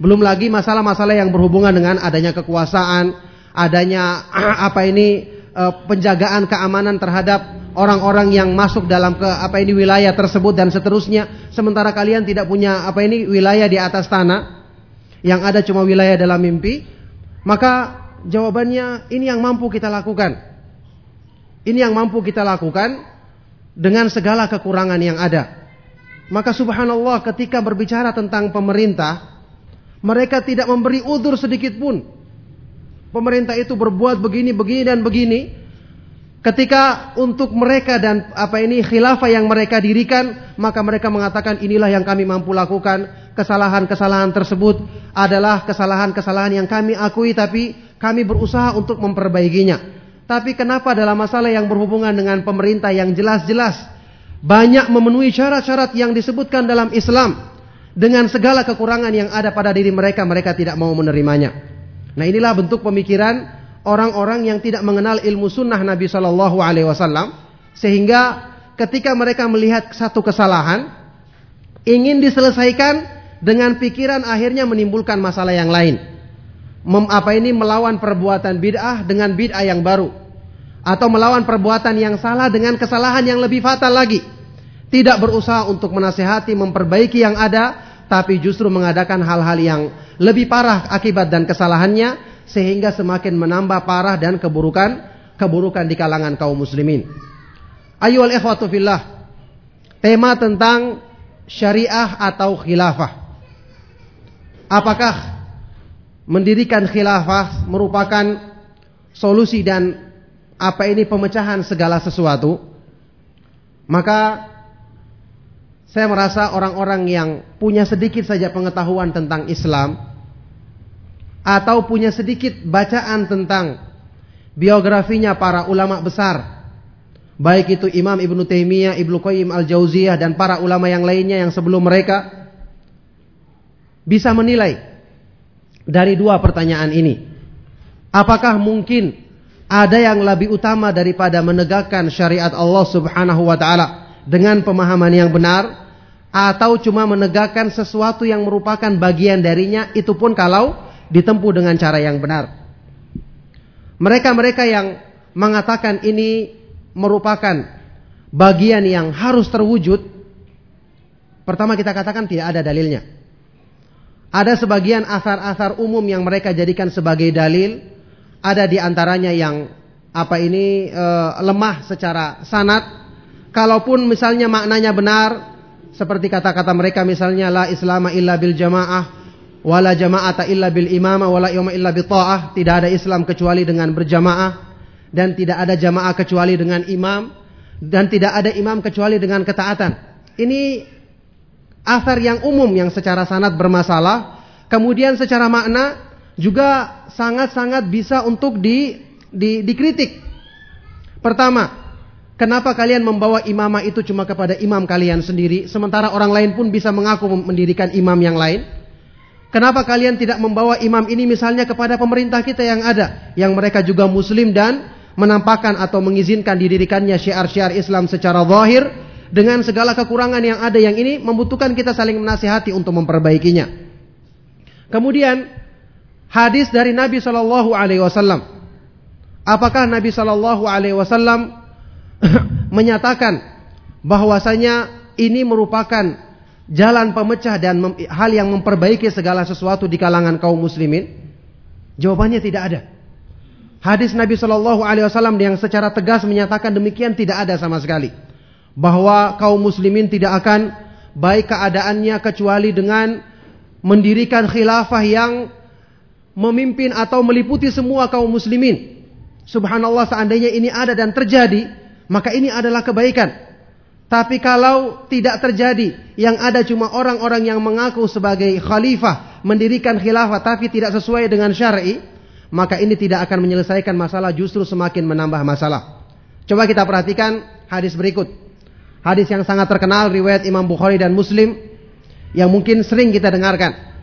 Belum lagi masalah-masalah yang berhubungan dengan adanya kekuasaan, adanya apa ini eh, penjagaan keamanan terhadap orang-orang yang masuk dalam ke apa ini wilayah tersebut dan seterusnya. Sementara kalian tidak punya apa ini wilayah di atas tanah, yang ada cuma wilayah dalam mimpi. Maka jawabannya ini yang mampu kita lakukan. Ini yang mampu kita lakukan dengan segala kekurangan yang ada. Maka subhanallah ketika berbicara tentang pemerintah, mereka tidak memberi udur sedikit pun. Pemerintah itu berbuat begini, begini dan begini. Ketika untuk mereka dan apa ini khilafah yang mereka dirikan, maka mereka mengatakan inilah yang kami mampu lakukan. Kesalahan-kesalahan tersebut adalah kesalahan-kesalahan yang kami akui tapi kami berusaha untuk memperbaikinya. Tapi kenapa dalam masalah yang berhubungan dengan pemerintah yang jelas-jelas banyak memenuhi syarat-syarat yang disebutkan dalam Islam dengan segala kekurangan yang ada pada diri mereka, mereka tidak mau menerimanya. Nah inilah bentuk pemikiran orang-orang yang tidak mengenal ilmu sunnah Nabi Shallallahu Alaihi Wasallam sehingga ketika mereka melihat satu kesalahan ingin diselesaikan dengan pikiran akhirnya menimbulkan masalah yang lain. Mem, apa ini melawan perbuatan bid'ah dengan bid'ah yang baru atau melawan perbuatan yang salah dengan kesalahan yang lebih fatal lagi. Tidak berusaha untuk menasehati, memperbaiki yang ada, tapi justru mengadakan hal-hal yang lebih parah akibat dan kesalahannya sehingga semakin menambah parah dan keburukan keburukan di kalangan kaum muslimin. Ayyuhal ikhwatu fillah. Tema tentang syariah atau khilafah. Apakah mendirikan khilafah merupakan solusi dan apa ini pemecahan segala sesuatu? Maka saya merasa orang-orang yang punya sedikit saja pengetahuan tentang Islam atau punya sedikit bacaan tentang biografinya para ulama besar baik itu Imam Ibnu Taimiyah, Ibnu Qayyim Al-Jauziyah dan para ulama yang lainnya yang sebelum mereka bisa menilai dari dua pertanyaan ini. Apakah mungkin ada yang lebih utama daripada menegakkan syariat Allah Subhanahu wa taala dengan pemahaman yang benar atau cuma menegakkan sesuatu yang merupakan bagian darinya itu pun kalau ditempuh dengan cara yang benar. Mereka-mereka yang mengatakan ini merupakan bagian yang harus terwujud pertama kita katakan tidak ada dalilnya. Ada sebagian asar-asar umum yang mereka jadikan sebagai dalil, ada di antaranya yang apa ini e, lemah secara sanad Kalaupun misalnya maknanya benar, seperti kata-kata mereka misalnya la islama illa bil jamaah, wala jama'ata illa bil imama, wala yawma illa bi ta'ah, tidak ada Islam kecuali dengan berjamaah dan tidak ada jamaah kecuali dengan imam dan tidak ada imam kecuali dengan ketaatan. Ini asar yang umum yang secara sanad bermasalah, kemudian secara makna juga sangat-sangat bisa untuk di, di, dikritik. Pertama, Kenapa kalian membawa imamah itu cuma kepada imam kalian sendiri, sementara orang lain pun bisa mengaku mendirikan imam yang lain? Kenapa kalian tidak membawa imam ini misalnya kepada pemerintah kita yang ada, yang mereka juga muslim dan menampakkan atau mengizinkan didirikannya syiar-syiar Islam secara zahir dengan segala kekurangan yang ada yang ini membutuhkan kita saling menasihati untuk memperbaikinya. Kemudian hadis dari Nabi Shallallahu Alaihi Wasallam. Apakah Nabi Shallallahu Alaihi Wasallam menyatakan bahwasanya ini merupakan jalan pemecah dan hal yang memperbaiki segala sesuatu di kalangan kaum muslimin? Jawabannya tidak ada. Hadis Nabi Shallallahu Alaihi Wasallam yang secara tegas menyatakan demikian tidak ada sama sekali. Bahwa kaum muslimin tidak akan baik keadaannya kecuali dengan mendirikan khilafah yang memimpin atau meliputi semua kaum muslimin. Subhanallah seandainya ini ada dan terjadi, maka ini adalah kebaikan. Tapi kalau tidak terjadi, yang ada cuma orang-orang yang mengaku sebagai khalifah, mendirikan khilafah tapi tidak sesuai dengan syar'i, maka ini tidak akan menyelesaikan masalah, justru semakin menambah masalah. Coba kita perhatikan hadis berikut. Hadis yang sangat terkenal riwayat Imam Bukhari dan Muslim yang mungkin sering kita dengarkan.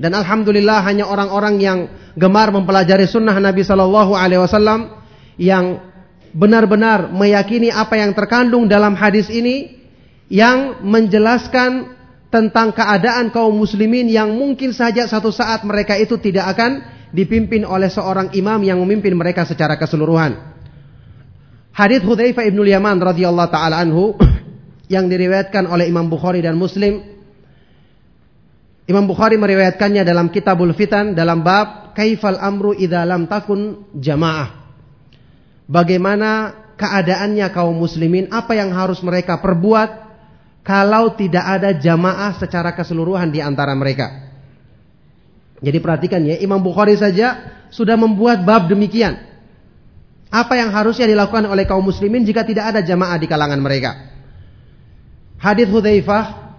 Dan alhamdulillah hanya orang-orang yang gemar mempelajari sunnah Nabi Shallallahu Alaihi Wasallam yang benar-benar meyakini apa yang terkandung dalam hadis ini yang menjelaskan tentang keadaan kaum muslimin yang mungkin saja satu saat mereka itu tidak akan dipimpin oleh seorang imam yang memimpin mereka secara keseluruhan. Hadis Hudzaifah ibn Yaman radhiyallahu taala anhu yang diriwayatkan oleh Imam Bukhari dan Muslim. Imam Bukhari meriwayatkannya dalam Kitabul Fitan dalam bab Kaifal amru idza lam takun jamaah bagaimana keadaannya kaum muslimin, apa yang harus mereka perbuat kalau tidak ada jamaah secara keseluruhan di antara mereka. Jadi perhatikan ya, Imam Bukhari saja sudah membuat bab demikian. Apa yang harusnya dilakukan oleh kaum muslimin jika tidak ada jamaah di kalangan mereka. Hadis Hudzaifah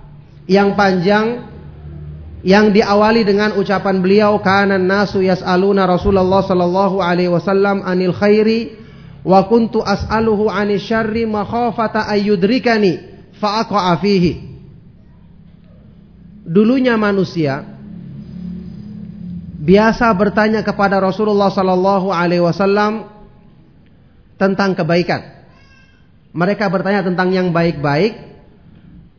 yang panjang yang diawali dengan ucapan beliau kana nasu yas'aluna Rasulullah sallallahu alaihi wasallam anil khairi wa kuntu as'aluhu 'ani syarri makhafata fa aqa'a fihi. Dulunya manusia biasa bertanya kepada Rasulullah sallallahu alaihi wasallam tentang kebaikan. Mereka bertanya tentang yang baik-baik,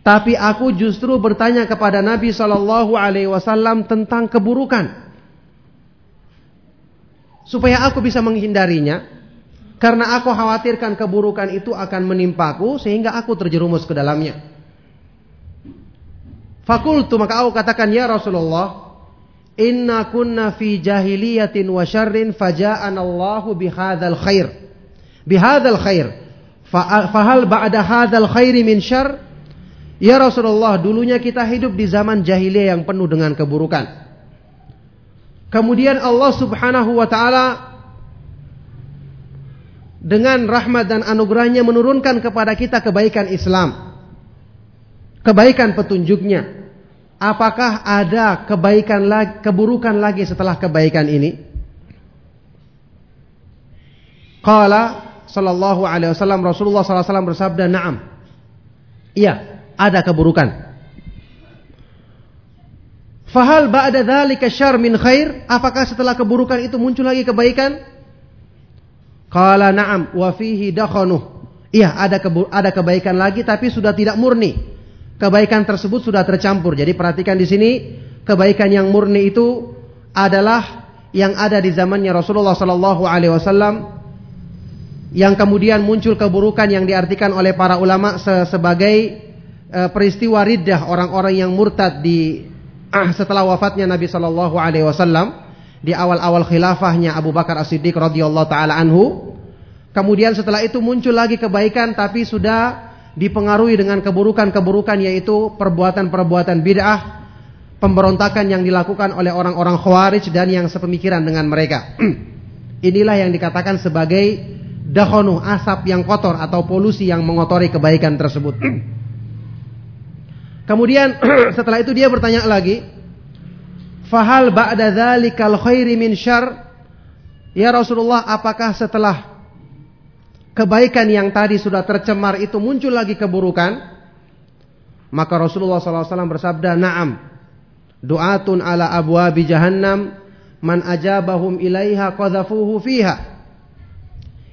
tapi aku justru bertanya kepada Nabi sallallahu alaihi wasallam tentang keburukan. Supaya aku bisa menghindarinya, karena aku khawatirkan keburukan itu akan menimpaku sehingga aku terjerumus ke dalamnya. Fakultu maka aku katakan ya Rasulullah, inna kunna fi jahiliyatin wa syarrin faja'ana Allahu bihadzal khair. Bihadzal khair. Fahal ba'da hadzal khairi min syarr? Ya Rasulullah, dulunya kita hidup di zaman jahiliyah yang penuh dengan keburukan. Kemudian Allah Subhanahu wa taala dengan rahmat dan anugerahnya menurunkan kepada kita kebaikan Islam. Kebaikan petunjuknya. Apakah ada kebaikan lagi, keburukan lagi setelah kebaikan ini? Qala sallallahu alaihi wasallam Rasulullah sallallahu alaihi wasallam bersabda, "Na'am." Iya, ada keburukan. Fahal ba'da dzalika syarr min khair? Apakah setelah keburukan itu muncul lagi kebaikan? Qala na'am wa fihi dakhanuh. Iya, ada ada kebaikan lagi tapi sudah tidak murni kebaikan tersebut sudah tercampur. Jadi perhatikan di sini kebaikan yang murni itu adalah yang ada di zamannya Rasulullah Sallallahu Alaihi Wasallam yang kemudian muncul keburukan yang diartikan oleh para ulama sebagai uh, peristiwa riddah orang-orang yang murtad di uh, setelah wafatnya Nabi Sallallahu Alaihi Wasallam di awal-awal khilafahnya Abu Bakar As-Siddiq radhiyallahu taala anhu. Kemudian setelah itu muncul lagi kebaikan tapi sudah dipengaruhi dengan keburukan-keburukan yaitu perbuatan-perbuatan bid'ah, pemberontakan yang dilakukan oleh orang-orang khawarij dan yang sepemikiran dengan mereka. Inilah yang dikatakan sebagai dahonu asap yang kotor atau polusi yang mengotori kebaikan tersebut. Kemudian setelah itu dia bertanya lagi, "Fahal ba'da dzalikal khairi min syarr?" Ya Rasulullah, apakah setelah kebaikan yang tadi sudah tercemar itu muncul lagi keburukan, maka Rasulullah SAW bersabda, Naam, du'atun ala abwabi jahannam, man ajabahum ilaiha qadhafuhu fiha.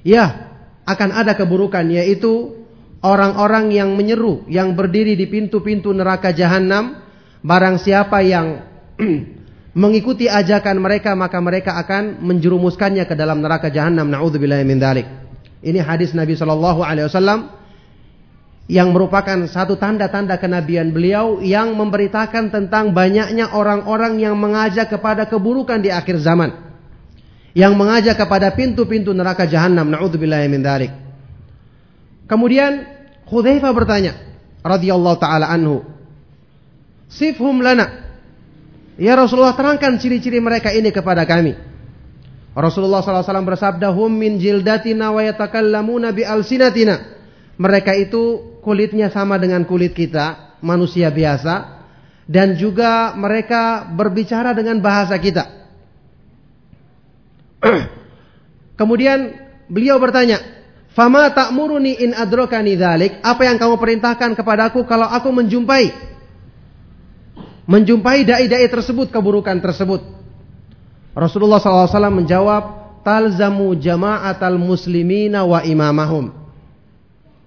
Ya, akan ada keburukan yaitu orang-orang yang menyeru, yang berdiri di pintu-pintu neraka jahanam, barang siapa yang mengikuti ajakan mereka maka mereka akan menjerumuskannya ke dalam neraka jahanam. Nauzubillahi min dzalik. Ini hadis Nabi Shallallahu Alaihi Wasallam yang merupakan satu tanda-tanda kenabian beliau yang memberitakan tentang banyaknya orang-orang yang mengajak kepada keburukan di akhir zaman. Yang mengajak kepada pintu-pintu neraka jahanam. Na'udzubillahi min dzalik. Kemudian Hudzaifah bertanya radhiyallahu taala anhu. Sifhum lana. Ya Rasulullah terangkan ciri-ciri mereka ini kepada kami. Rasulullah SAW bersabda, "Hum min jildatina wa yatakallamuna bi alsinatina." Mereka itu kulitnya sama dengan kulit kita, manusia biasa, dan juga mereka berbicara dengan bahasa kita. Kemudian beliau bertanya, "Fama ta'muruni in adrokani dzalik?" Apa yang kamu perintahkan kepadaku kalau aku menjumpai menjumpai dai-dai tersebut keburukan tersebut? Rasulullah SAW menjawab, talzamu jama'atal muslimina wa imamahum.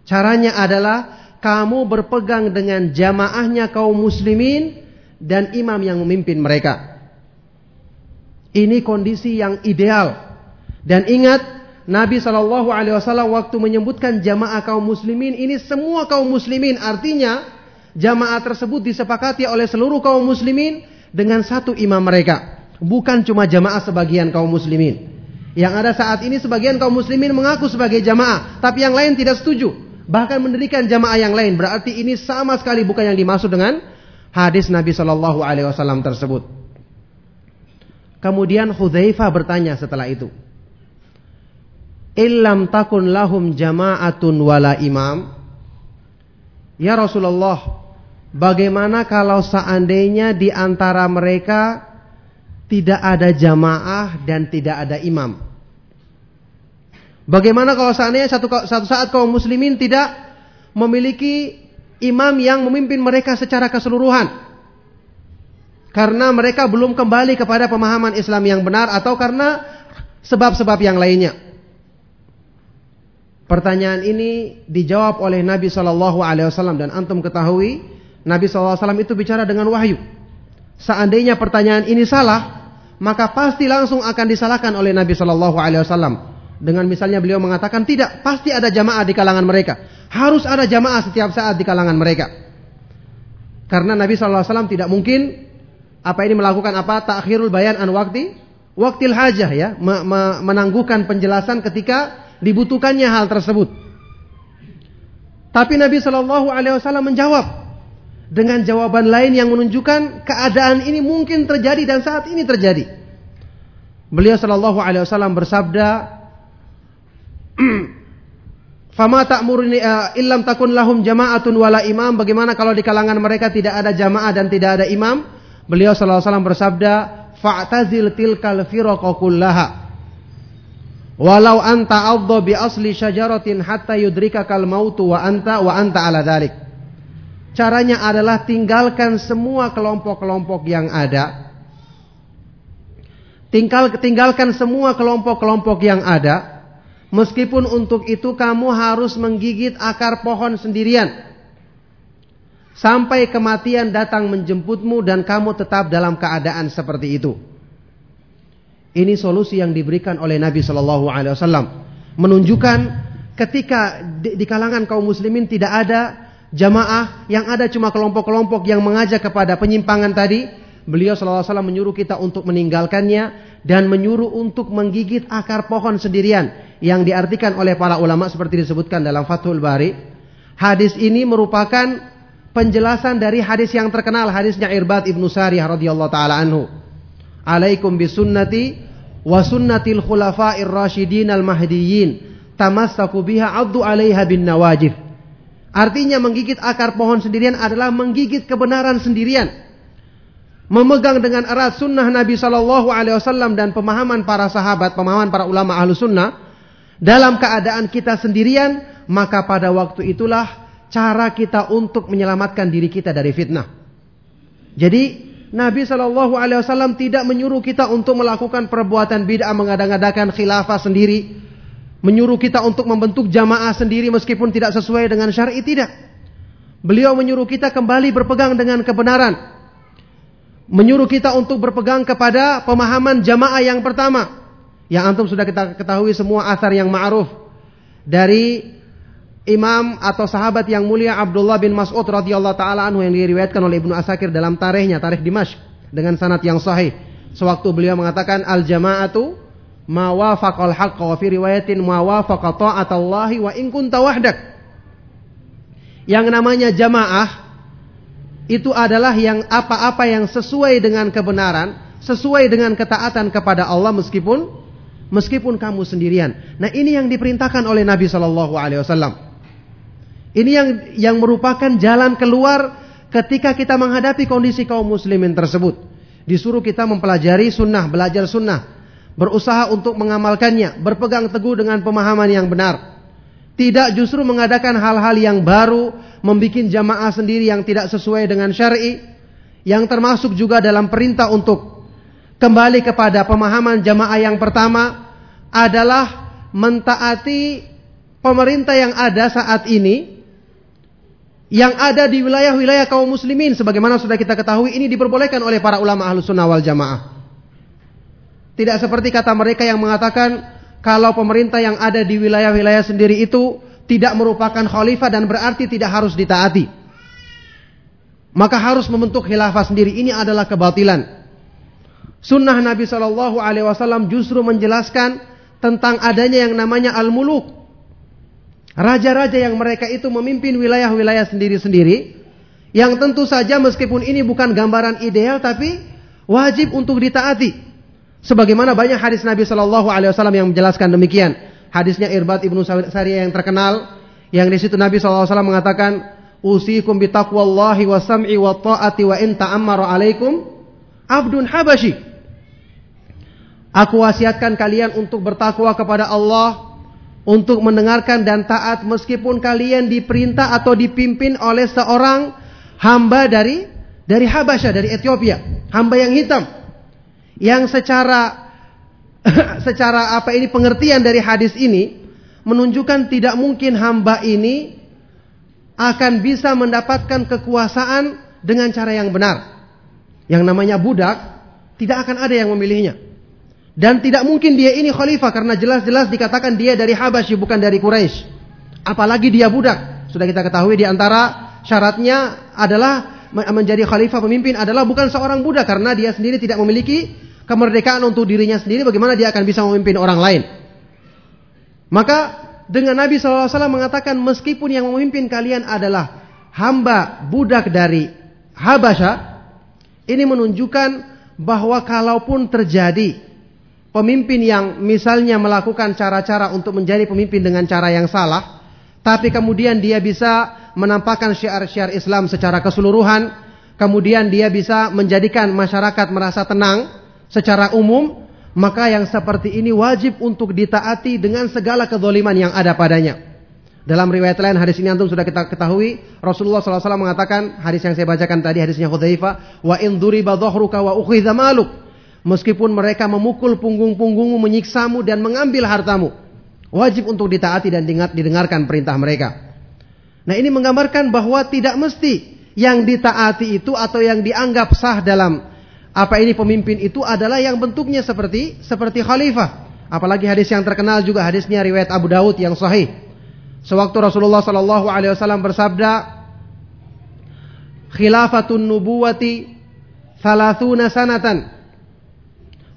Caranya adalah kamu berpegang dengan jamaahnya kaum muslimin dan imam yang memimpin mereka. Ini kondisi yang ideal. Dan ingat, Nabi Wasallam waktu menyebutkan jamaah kaum muslimin ini semua kaum muslimin artinya jamaah tersebut disepakati oleh seluruh kaum muslimin dengan satu imam mereka. Bukan cuma jamaah sebagian kaum muslimin. Yang ada saat ini sebagian kaum muslimin mengaku sebagai jamaah, tapi yang lain tidak setuju. Bahkan mendirikan jamaah yang lain. Berarti ini sama sekali bukan yang dimaksud dengan hadis Nabi Shallallahu Alaihi Wasallam tersebut. Kemudian Hudzaifah bertanya setelah itu, Illam takun lahum jama'atun wala imam. Ya Rasulullah, bagaimana kalau seandainya di antara mereka tidak ada jamaah dan tidak ada imam. Bagaimana kalau seandainya satu, satu saat kaum muslimin tidak memiliki imam yang memimpin mereka secara keseluruhan? Karena mereka belum kembali kepada pemahaman Islam yang benar atau karena sebab-sebab yang lainnya. Pertanyaan ini dijawab oleh Nabi Shallallahu Alaihi Wasallam dan antum ketahui Nabi Wasallam itu bicara dengan wahyu. Seandainya pertanyaan ini salah, maka pasti langsung akan disalahkan oleh Nabi Wasallam. Dengan misalnya beliau mengatakan tidak, pasti ada jamaah di kalangan mereka. Harus ada jamaah setiap saat di kalangan mereka. Karena Nabi SAW tidak mungkin apa ini melakukan apa takhirul bayan an waktu waktil hajah ya menangguhkan penjelasan ketika dibutuhkannya hal tersebut. Tapi Nabi Wasallam menjawab dengan jawaban lain yang menunjukkan keadaan ini mungkin terjadi dan saat ini terjadi. Beliau Shallallahu Alaihi Wasallam bersabda, Fama ta'muruni uh, illam takun lahum jama'atun wala imam. Bagaimana kalau di kalangan mereka tidak ada jamaah dan tidak ada imam? Beliau sallallahu alaihi wasallam bersabda, "Fa'tazil tilkal firaqa kullaha." Walau anta bi asli syajaratin hatta yudrikakal mautu wa anta wa anta ala dhalik. Caranya adalah tinggalkan semua kelompok-kelompok yang ada. Tinggal, tinggalkan semua kelompok-kelompok yang ada Meskipun untuk itu kamu harus menggigit akar pohon sendirian. Sampai kematian datang menjemputmu dan kamu tetap dalam keadaan seperti itu. Ini solusi yang diberikan oleh Nabi Shallallahu Alaihi Wasallam menunjukkan ketika di, di kalangan kaum muslimin tidak ada jamaah yang ada cuma kelompok-kelompok yang mengajak kepada penyimpangan tadi. Beliau Shallallahu Alaihi menyuruh kita untuk meninggalkannya dan menyuruh untuk menggigit akar pohon sendirian yang diartikan oleh para ulama seperti disebutkan dalam Fathul Bari. Hadis ini merupakan penjelasan dari hadis yang terkenal hadisnya Irbad ibnu Sariyah radhiyallahu taala anhu. Alaikum bisunnati wa sunnatil khulafa'ir rasyidin al mahdiyyin tamassaku biha addu 'alaiha bin nawajib. Artinya menggigit akar pohon sendirian adalah menggigit kebenaran sendirian. Memegang dengan erat sunnah Nabi Shallallahu Alaihi Wasallam dan pemahaman para sahabat, pemahaman para ulama ahlu sunnah, dalam keadaan kita sendirian, maka pada waktu itulah cara kita untuk menyelamatkan diri kita dari fitnah. Jadi Nabi Shallallahu Alaihi Wasallam tidak menyuruh kita untuk melakukan perbuatan bid'ah mengadang-adakan khilafah sendiri, menyuruh kita untuk membentuk jamaah sendiri meskipun tidak sesuai dengan syar'i tidak. Beliau menyuruh kita kembali berpegang dengan kebenaran, menyuruh kita untuk berpegang kepada pemahaman jamaah yang pertama, yang antum sudah kita ketahui semua asar yang ma'ruf dari imam atau sahabat yang mulia Abdullah bin Mas'ud radhiyallahu taala anhu yang diriwayatkan oleh Ibnu Asakir dalam tarikhnya, tarikh Dimashq dengan sanad yang sahih. Sewaktu beliau mengatakan al jama'atu ma wafaqal haqq wa fi riwayatin ma wafaqa ta'atallahi wa in kunta. Yang namanya jamaah itu adalah yang apa-apa yang sesuai dengan kebenaran, sesuai dengan ketaatan kepada Allah meskipun meskipun kamu sendirian. Nah, ini yang diperintahkan oleh Nabi Shallallahu alaihi wasallam. Ini yang yang merupakan jalan keluar ketika kita menghadapi kondisi kaum muslimin tersebut. Disuruh kita mempelajari sunnah, belajar sunnah, berusaha untuk mengamalkannya, berpegang teguh dengan pemahaman yang benar. Tidak justru mengadakan hal-hal yang baru, membuat jamaah sendiri yang tidak sesuai dengan syar'i, yang termasuk juga dalam perintah untuk. Kembali kepada pemahaman jamaah yang pertama adalah mentaati pemerintah yang ada saat ini yang ada di wilayah-wilayah kaum muslimin. Sebagaimana sudah kita ketahui ini diperbolehkan oleh para ulama ahlu sunnah wal jamaah tidak seperti kata mereka yang mengatakan kalau pemerintah yang ada di wilayah-wilayah sendiri itu tidak merupakan khalifah dan berarti tidak harus ditaati maka harus membentuk khilafah sendiri ini adalah kebatilan Sunnah Nabi Shallallahu Alaihi Wasallam justru menjelaskan tentang adanya yang namanya al-muluk. Raja-raja yang mereka itu memimpin wilayah-wilayah sendiri-sendiri. Yang tentu saja meskipun ini bukan gambaran ideal tapi wajib untuk ditaati. Sebagaimana banyak hadis Nabi Shallallahu Alaihi Wasallam yang menjelaskan demikian. Hadisnya Irbad ibnu Sariyah yang terkenal, yang di situ Nabi Shallallahu Alaihi Wasallam mengatakan, "Usikum bitaqwallahi wa sam'i wa ta'ati wa in ta'ammara alaikum abdun habashi." Aku wasiatkan kalian untuk bertakwa kepada Allah, untuk mendengarkan dan taat meskipun kalian diperintah atau dipimpin oleh seorang hamba dari dari Habasyah, dari Ethiopia, hamba yang hitam. Yang secara secara apa ini pengertian dari hadis ini menunjukkan tidak mungkin hamba ini akan bisa mendapatkan kekuasaan dengan cara yang benar. Yang namanya budak tidak akan ada yang memilihnya. Dan tidak mungkin dia ini khalifah karena jelas-jelas dikatakan dia dari Habasyi bukan dari Quraisy. Apalagi dia budak. Sudah kita ketahui di antara syaratnya adalah menjadi khalifah pemimpin adalah bukan seorang budak karena dia sendiri tidak memiliki kemerdekaan untuk dirinya sendiri bagaimana dia akan bisa memimpin orang lain. Maka dengan Nabi SAW mengatakan meskipun yang memimpin kalian adalah hamba budak dari Habasha, ini menunjukkan bahwa kalaupun terjadi pemimpin yang misalnya melakukan cara-cara untuk menjadi pemimpin dengan cara yang salah, tapi kemudian dia bisa menampakkan syiar-syiar Islam secara keseluruhan, kemudian dia bisa menjadikan masyarakat merasa tenang secara umum, maka yang seperti ini wajib untuk ditaati dengan segala kezaliman yang ada padanya. Dalam riwayat lain hadis ini antum sudah kita ketahui Rasulullah SAW mengatakan hadis yang saya bacakan tadi hadisnya Hudzaifah wa in duriba dhahruka wa ukhidha maluk meskipun mereka memukul punggung-punggungmu menyiksamu dan mengambil hartamu wajib untuk ditaati dan didengarkan perintah mereka Nah ini menggambarkan bahwa tidak mesti yang ditaati itu atau yang dianggap sah dalam apa ini pemimpin itu adalah yang bentuknya seperti seperti khalifah. Apalagi hadis yang terkenal juga hadisnya riwayat Abu Daud yang sahih. Sewaktu Rasulullah Shallallahu Alaihi Wasallam bersabda, khilafatun nubuwati thalathuna sanatan,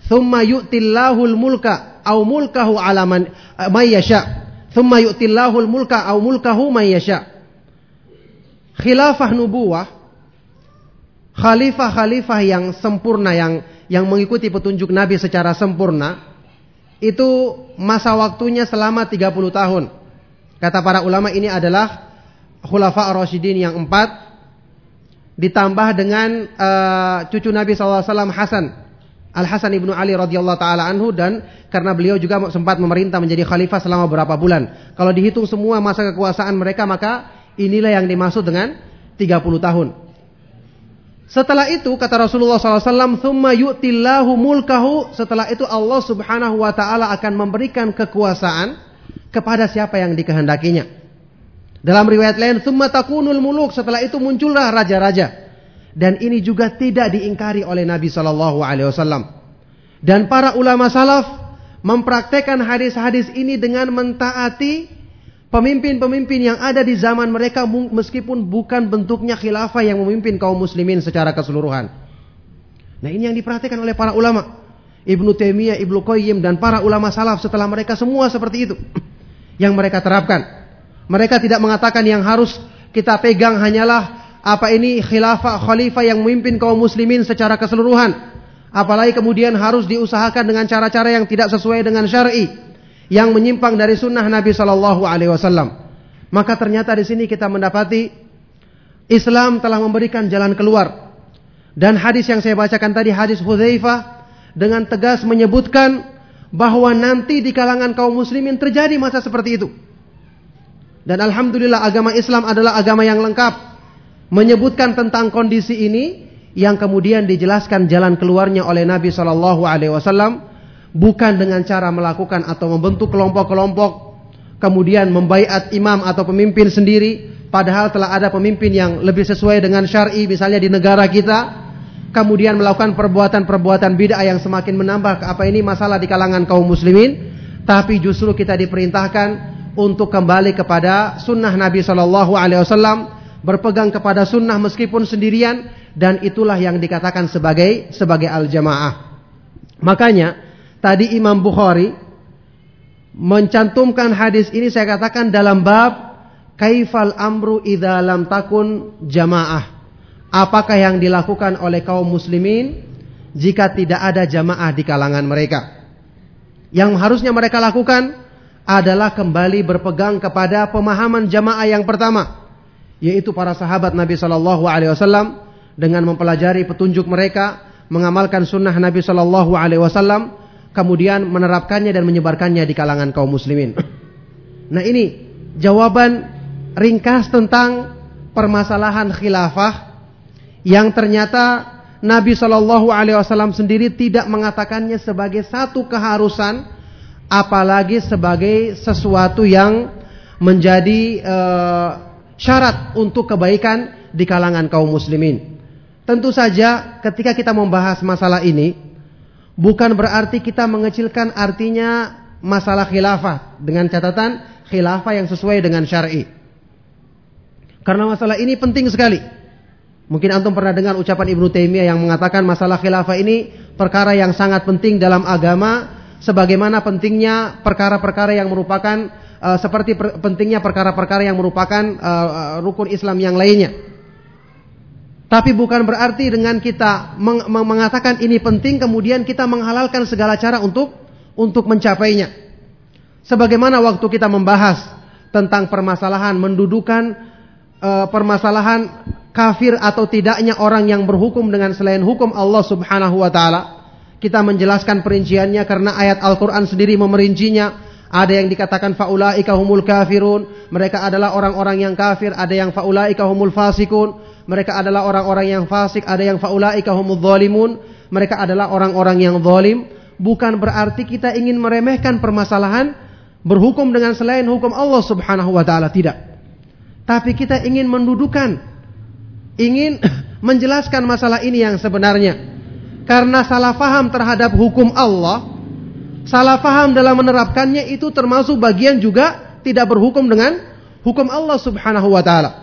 thumma yu'tillahul mulka au mulkahu ala man may yasha, thumma yu'tillahul mulka au mulkahu may yasha khilafah nubuah khalifah-khalifah yang sempurna yang yang mengikuti petunjuk Nabi secara sempurna itu masa waktunya selama 30 tahun. Kata para ulama ini adalah khulafa ar-rasyidin yang empat ditambah dengan uh, cucu Nabi SAW Hasan Al Hasan ibnu Ali radhiyallahu taala anhu dan karena beliau juga sempat memerintah menjadi khalifah selama beberapa bulan. Kalau dihitung semua masa kekuasaan mereka maka Inilah yang dimaksud dengan 30 tahun. Setelah itu kata Rasulullah SAW, "Thumma yu'tillahu mulkahu." Setelah itu Allah Subhanahu wa taala akan memberikan kekuasaan kepada siapa yang dikehendakinya. Dalam riwayat lain, "Thumma takunul muluk." Setelah itu muncullah raja-raja. Dan ini juga tidak diingkari oleh Nabi Shallallahu alaihi wasallam. Dan para ulama salaf mempraktekkan hadis-hadis ini dengan mentaati Pemimpin-pemimpin yang ada di zaman mereka meskipun bukan bentuknya khilafah yang memimpin kaum muslimin secara keseluruhan. Nah ini yang diperhatikan oleh para ulama. Ibnu Taimiyah, Ibnu Qayyim dan para ulama salaf setelah mereka semua seperti itu. Yang mereka terapkan. Mereka tidak mengatakan yang harus kita pegang hanyalah apa ini khilafah khalifah yang memimpin kaum muslimin secara keseluruhan. Apalagi kemudian harus diusahakan dengan cara-cara yang tidak sesuai dengan syar'i yang menyimpang dari sunnah Nabi Shallallahu Alaihi Wasallam. Maka ternyata di sini kita mendapati Islam telah memberikan jalan keluar. Dan hadis yang saya bacakan tadi hadis Hudzaifah dengan tegas menyebutkan bahwa nanti di kalangan kaum muslimin terjadi masa seperti itu. Dan alhamdulillah agama Islam adalah agama yang lengkap menyebutkan tentang kondisi ini yang kemudian dijelaskan jalan keluarnya oleh Nabi Shallallahu Alaihi Wasallam bukan dengan cara melakukan atau membentuk kelompok-kelompok kemudian membaiat imam atau pemimpin sendiri padahal telah ada pemimpin yang lebih sesuai dengan syar'i misalnya di negara kita kemudian melakukan perbuatan-perbuatan bid'ah yang semakin menambah apa ini masalah di kalangan kaum muslimin tapi justru kita diperintahkan untuk kembali kepada sunnah Nabi Shallallahu Alaihi Wasallam berpegang kepada sunnah meskipun sendirian dan itulah yang dikatakan sebagai sebagai al jamaah makanya tadi Imam Bukhari mencantumkan hadis ini saya katakan dalam bab kaifal amru idza lam takun jamaah. Apakah yang dilakukan oleh kaum muslimin jika tidak ada jamaah di kalangan mereka? Yang harusnya mereka lakukan adalah kembali berpegang kepada pemahaman jamaah yang pertama, yaitu para sahabat Nabi Shallallahu Alaihi Wasallam dengan mempelajari petunjuk mereka, mengamalkan sunnah Nabi Shallallahu Alaihi Wasallam, kemudian menerapkannya dan menyebarkannya di kalangan kaum muslimin. Nah ini jawaban ringkas tentang permasalahan khilafah yang ternyata Nabi Shallallahu Alaihi Wasallam sendiri tidak mengatakannya sebagai satu keharusan, apalagi sebagai sesuatu yang menjadi uh, syarat untuk kebaikan di kalangan kaum muslimin. Tentu saja ketika kita membahas masalah ini, bukan berarti kita mengecilkan artinya masalah khilafah dengan catatan khilafah yang sesuai dengan syar'i. Karena masalah ini penting sekali. Mungkin antum pernah dengar ucapan Ibnu Taimiyah yang mengatakan masalah khilafah ini perkara yang sangat penting dalam agama sebagaimana pentingnya perkara-perkara yang merupakan uh, seperti per, pentingnya perkara-perkara yang merupakan uh, rukun Islam yang lainnya. Tapi bukan berarti dengan kita meng mengatakan ini penting kemudian kita menghalalkan segala cara untuk untuk mencapainya. Sebagaimana waktu kita membahas tentang permasalahan mendudukan uh, permasalahan kafir atau tidaknya orang yang berhukum dengan selain hukum Allah Subhanahu wa taala. Kita menjelaskan perinciannya karena ayat Al-Qur'an sendiri memerincinya. Ada yang dikatakan faulaika humul kafirun, mereka adalah orang-orang yang kafir, ada yang faulaika humul fasikun, mereka adalah orang-orang yang fasik, ada yang faulaika humul zalimun, mereka adalah orang-orang yang zalim. Bukan berarti kita ingin meremehkan permasalahan berhukum dengan selain hukum Allah Subhanahu wa taala, tidak. Tapi kita ingin mendudukan ingin menjelaskan masalah ini yang sebenarnya. Karena salah faham terhadap hukum Allah Salah paham dalam menerapkannya itu termasuk bagian juga tidak berhukum dengan hukum Allah Subhanahu wa taala.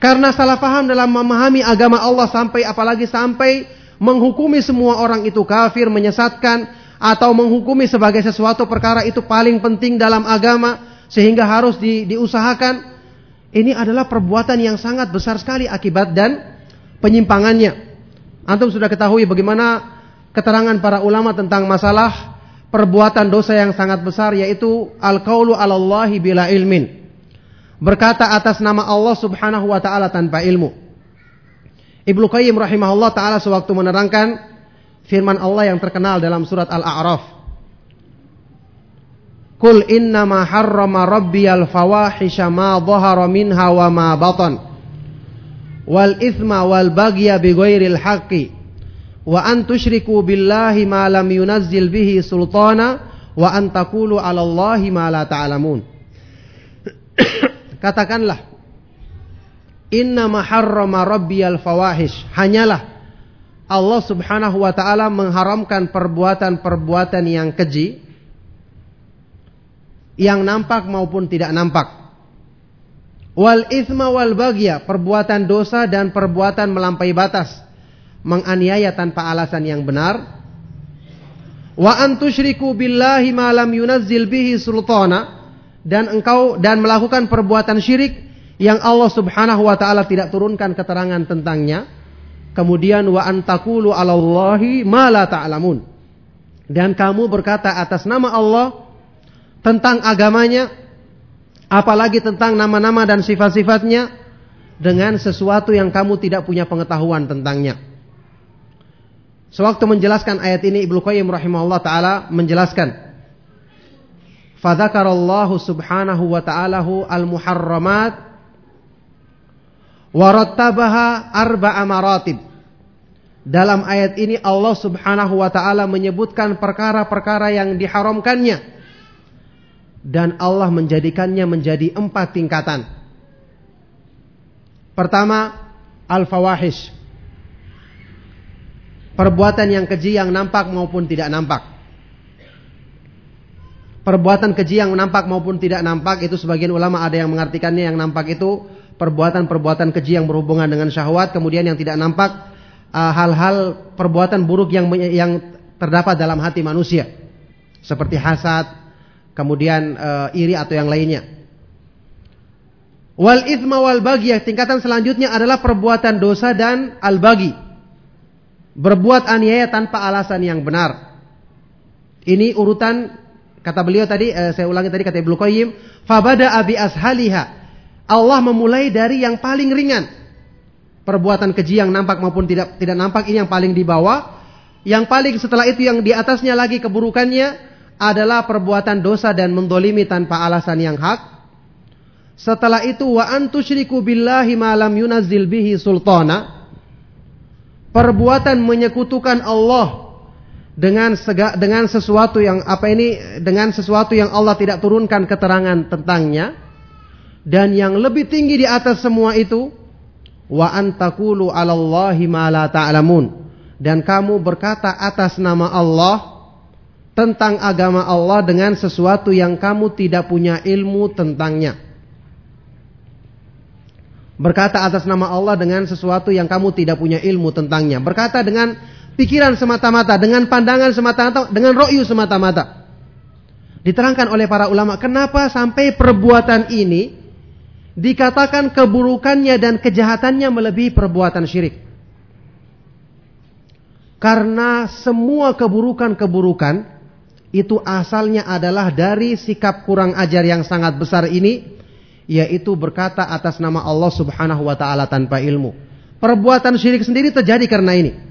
Karena salah paham dalam memahami agama Allah sampai apalagi sampai menghukumi semua orang itu kafir, menyesatkan atau menghukumi sebagai sesuatu perkara itu paling penting dalam agama sehingga harus di, diusahakan. Ini adalah perbuatan yang sangat besar sekali akibat dan penyimpangannya. Antum sudah ketahui bagaimana keterangan para ulama tentang masalah perbuatan dosa yang sangat besar yaitu al-qaulu 'alallahi bila ilmin. Berkata atas nama Allah Subhanahu wa taala tanpa ilmu. Ibnu Qayyim rahimahullah taala sewaktu menerangkan firman Allah yang terkenal dalam surat Al-A'raf. Kul inna ma harrama rabbiyal fawahisha ma dhahara minha wa ma batan wal ithma wal baghya bighairil haqqi wa an tusyriku billahi ma lam yunazzil bihi sultana wa an taqulu 'ala Allahi ma la ta'lamun. Katakanlah Inna ma harrama rabbiyal fawahish. Hanyalah Allah Subhanahu wa taala mengharamkan perbuatan-perbuatan yang keji yang nampak maupun tidak nampak. Wal isma wal bagya, perbuatan dosa dan perbuatan melampaui batas menganiaya tanpa alasan yang benar wa antusyriku billahi ma lam yunazzil bihi sultana dan engkau dan melakukan perbuatan syirik yang Allah Subhanahu wa taala tidak turunkan keterangan tentangnya. Kemudian wa antakulu 'alallahi ma la ta'lamun. Dan kamu berkata atas nama Allah tentang agamanya apalagi tentang nama-nama dan sifat-sifatnya dengan sesuatu yang kamu tidak punya pengetahuan tentangnya. Sewaktu menjelaskan ayat ini Ibnu Qayyim rahimahullah taala menjelaskan Fadzakarallahu subhanahu wa ta'alahu al-muharramat warattabaha arba'a maratib. Dalam ayat ini Allah Subhanahu wa taala menyebutkan perkara-perkara yang diharamkannya dan Allah menjadikannya menjadi empat tingkatan. Pertama, al-fawahish perbuatan yang keji yang nampak maupun tidak nampak. Perbuatan keji yang nampak maupun tidak nampak itu sebagian ulama ada yang mengartikannya yang nampak itu perbuatan-perbuatan keji yang berhubungan dengan syahwat, kemudian yang tidak nampak uh, hal-hal uh, perbuatan buruk yang yang terdapat dalam hati manusia seperti hasad, kemudian uh, iri atau yang lainnya. Wal ithma wal bagiyah tingkatan selanjutnya adalah perbuatan dosa dan al bagi berbuat aniaya tanpa alasan yang benar. Ini urutan kata beliau tadi eh, saya ulangi tadi kata Ibnu Qayyim, fabada abi ashaliha. Allah memulai dari yang paling ringan. Perbuatan keji yang nampak maupun tidak tidak nampak ini yang paling di bawah. Yang paling setelah itu yang di atasnya lagi keburukannya adalah perbuatan dosa dan mendolimi tanpa alasan yang hak. Setelah itu wa antusyriku billahi ma lam yunazzil bihi sultana perbuatan menyekutukan Allah dengan sega, dengan sesuatu yang apa ini dengan sesuatu yang Allah tidak turunkan keterangan tentangnya dan yang lebih tinggi di atas semua itu wa antakulu 'alallahi ma la dan kamu berkata atas nama Allah tentang agama Allah dengan sesuatu yang kamu tidak punya ilmu tentangnya. Berkata atas nama Allah dengan sesuatu yang kamu tidak punya ilmu tentangnya. Berkata dengan pikiran semata-mata, dengan pandangan semata-mata, dengan ro'yu semata-mata. Diterangkan oleh para ulama, kenapa sampai perbuatan ini dikatakan keburukannya dan kejahatannya melebihi perbuatan syirik. Karena semua keburukan-keburukan itu asalnya adalah dari sikap kurang ajar yang sangat besar ini yaitu berkata atas nama Allah Subhanahu wa taala tanpa ilmu. Perbuatan syirik sendiri terjadi karena ini.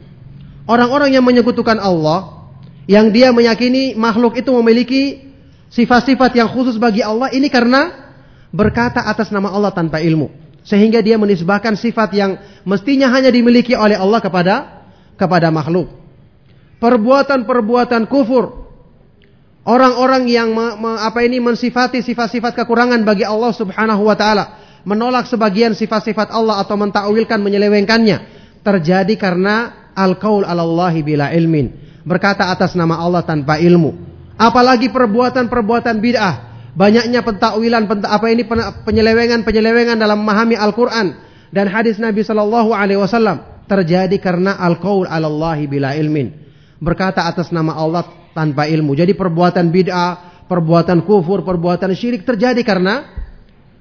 Orang-orang yang menyekutukan Allah, yang dia meyakini makhluk itu memiliki sifat-sifat yang khusus bagi Allah ini karena berkata atas nama Allah tanpa ilmu. Sehingga dia menisbahkan sifat yang mestinya hanya dimiliki oleh Allah kepada kepada makhluk. Perbuatan-perbuatan kufur Orang-orang yang me, me, apa ini mensifati sifat-sifat kekurangan bagi Allah Subhanahu wa taala, menolak sebagian sifat-sifat Allah atau mentakwilkan menyelewengkannya, terjadi karena al-qaul 'alallahi bila ilmin, berkata atas nama Allah tanpa ilmu. Apalagi perbuatan-perbuatan bid'ah, banyaknya pentakwilan apa ini penyelewengan-penyelewengan dalam memahami Al-Qur'an dan hadis Nabi sallallahu alaihi wasallam terjadi karena al-qaul 'alallahi bila ilmin. Berkata atas nama Allah tanpa ilmu. Jadi perbuatan bid'ah, perbuatan kufur, perbuatan syirik terjadi karena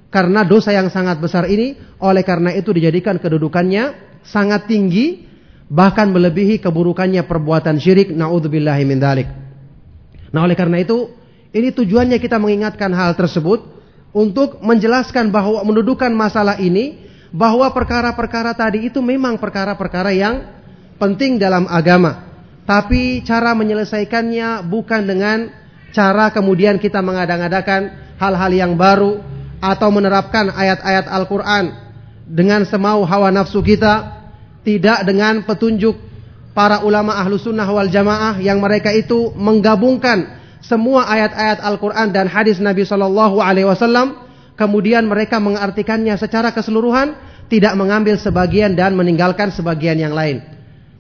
karena dosa yang sangat besar ini oleh karena itu dijadikan kedudukannya sangat tinggi bahkan melebihi keburukannya perbuatan syirik naudzubillahi min dalik. Nah, oleh karena itu ini tujuannya kita mengingatkan hal tersebut untuk menjelaskan bahwa mendudukan masalah ini bahwa perkara-perkara tadi itu memang perkara-perkara yang penting dalam agama. Tapi cara menyelesaikannya bukan dengan cara kemudian kita mengadang-adakan hal-hal yang baru atau menerapkan ayat-ayat Al-Quran dengan semau hawa nafsu kita, tidak dengan petunjuk para ulama ahlu sunnah wal jamaah yang mereka itu menggabungkan semua ayat-ayat Al-Quran dan hadis Nabi Shallallahu Alaihi Wasallam, kemudian mereka mengartikannya secara keseluruhan, tidak mengambil sebagian dan meninggalkan sebagian yang lain.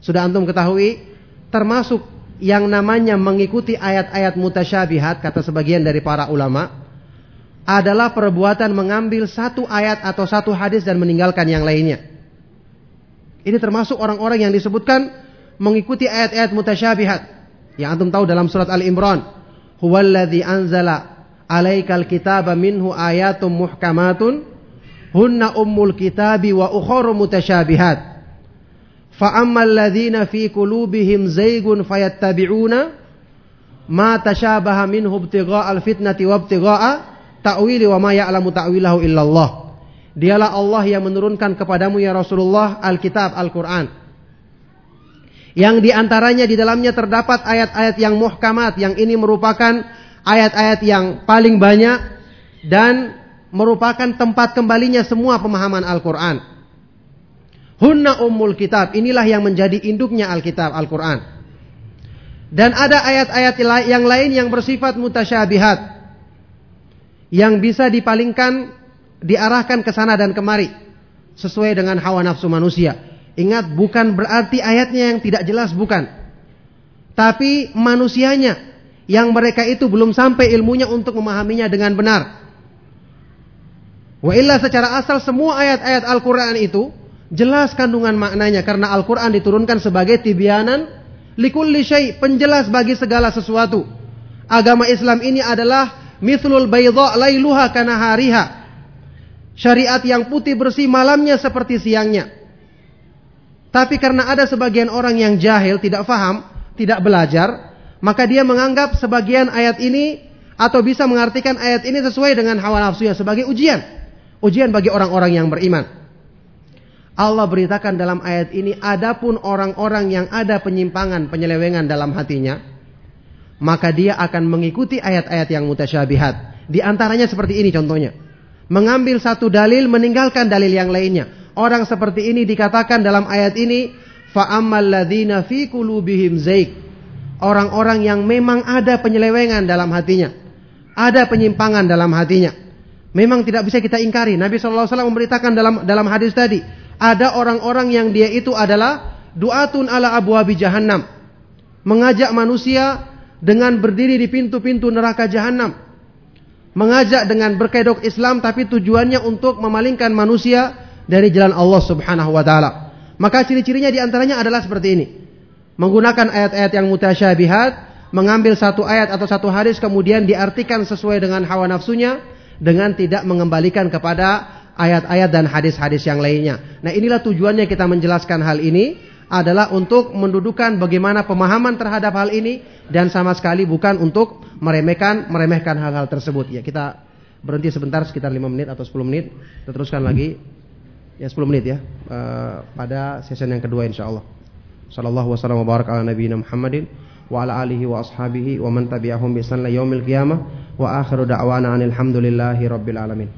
Sudah antum ketahui termasuk yang namanya mengikuti ayat-ayat mutasyabihat kata sebagian dari para ulama adalah perbuatan mengambil satu ayat atau satu hadis dan meninggalkan yang lainnya. Ini termasuk orang-orang yang disebutkan mengikuti ayat-ayat mutasyabihat. Yang antum tahu dalam surat Al-Imran, "Huwallazi anzala 'alaikal kitaba minhu ayatum muhkamatun hunna ummul kitabi wa ukhra mutasyabihat." فأما الذين في قلوبهم زيغ فيتبعون ما تشابه منه ابتغاء الفتنة وابتغاء ta'wili wa ma ya'lamu ta'wilahu illallah. Dialah Allah yang menurunkan kepadamu ya Rasulullah Alkitab Al-Quran. Yang di antaranya di dalamnya terdapat ayat-ayat yang muhkamat. Yang ini merupakan ayat-ayat yang paling banyak. Dan merupakan tempat kembalinya semua pemahaman Al-Quran. Hunna ummul kitab. Inilah yang menjadi induknya Alkitab, Al-Quran. Dan ada ayat-ayat yang lain yang bersifat mutasyabihat. Yang bisa dipalingkan, diarahkan ke sana dan kemari. Sesuai dengan hawa nafsu manusia. Ingat, bukan berarti ayatnya yang tidak jelas, bukan. Tapi manusianya yang mereka itu belum sampai ilmunya untuk memahaminya dengan benar. Wa illa secara asal semua ayat-ayat Al-Quran itu Jelas kandungan maknanya karena Al-Quran diturunkan sebagai tibianan likulli syai, penjelas bagi segala sesuatu. Agama Islam ini adalah mithlul bayda lailuha kana hariha. Syariat yang putih bersih malamnya seperti siangnya. Tapi karena ada sebagian orang yang jahil, tidak faham, tidak belajar, maka dia menganggap sebagian ayat ini atau bisa mengartikan ayat ini sesuai dengan hawa nafsunya sebagai ujian. Ujian bagi orang-orang yang beriman. Allah beritakan dalam ayat ini, adapun orang-orang yang ada penyimpangan, penyelewengan dalam hatinya, maka dia akan mengikuti ayat-ayat yang mutasyabihat. Di antaranya seperti ini contohnya. Mengambil satu dalil meninggalkan dalil yang lainnya. Orang seperti ini dikatakan dalam ayat ini fa'ammal fi qulubihim zaik. Orang-orang yang memang ada penyelewengan dalam hatinya. Ada penyimpangan dalam hatinya. Memang tidak bisa kita ingkari. Nabi SAW memberitakan dalam dalam hadis tadi. Ada orang-orang yang dia itu adalah duatun ala abu abi jahannam. Mengajak manusia dengan berdiri di pintu-pintu neraka jahanam. Mengajak dengan berkedok Islam tapi tujuannya untuk memalingkan manusia dari jalan Allah Subhanahu wa taala. Maka ciri-cirinya di antaranya adalah seperti ini. Menggunakan ayat-ayat yang mutasyabihat, mengambil satu ayat atau satu hadis kemudian diartikan sesuai dengan hawa nafsunya dengan tidak mengembalikan kepada ayat-ayat dan hadis-hadis yang lainnya. Nah, inilah tujuannya kita menjelaskan hal ini adalah untuk mendudukan bagaimana pemahaman terhadap hal ini dan sama sekali bukan untuk meremehkan meremehkan hal-hal tersebut. Ya, kita berhenti sebentar sekitar 5 menit atau 10 menit. Kita teruskan lagi ya 10 menit ya uh, pada sesi yang kedua insyaallah. Sallallahu wasallam wa baraka ala nabiyina Muhammadin wa ala alihi wa ashabihi wa man tabi'ahum bi ihsan yaumil qiyamah wa akhiru da'wana alhamdulillahi rabbil alamin.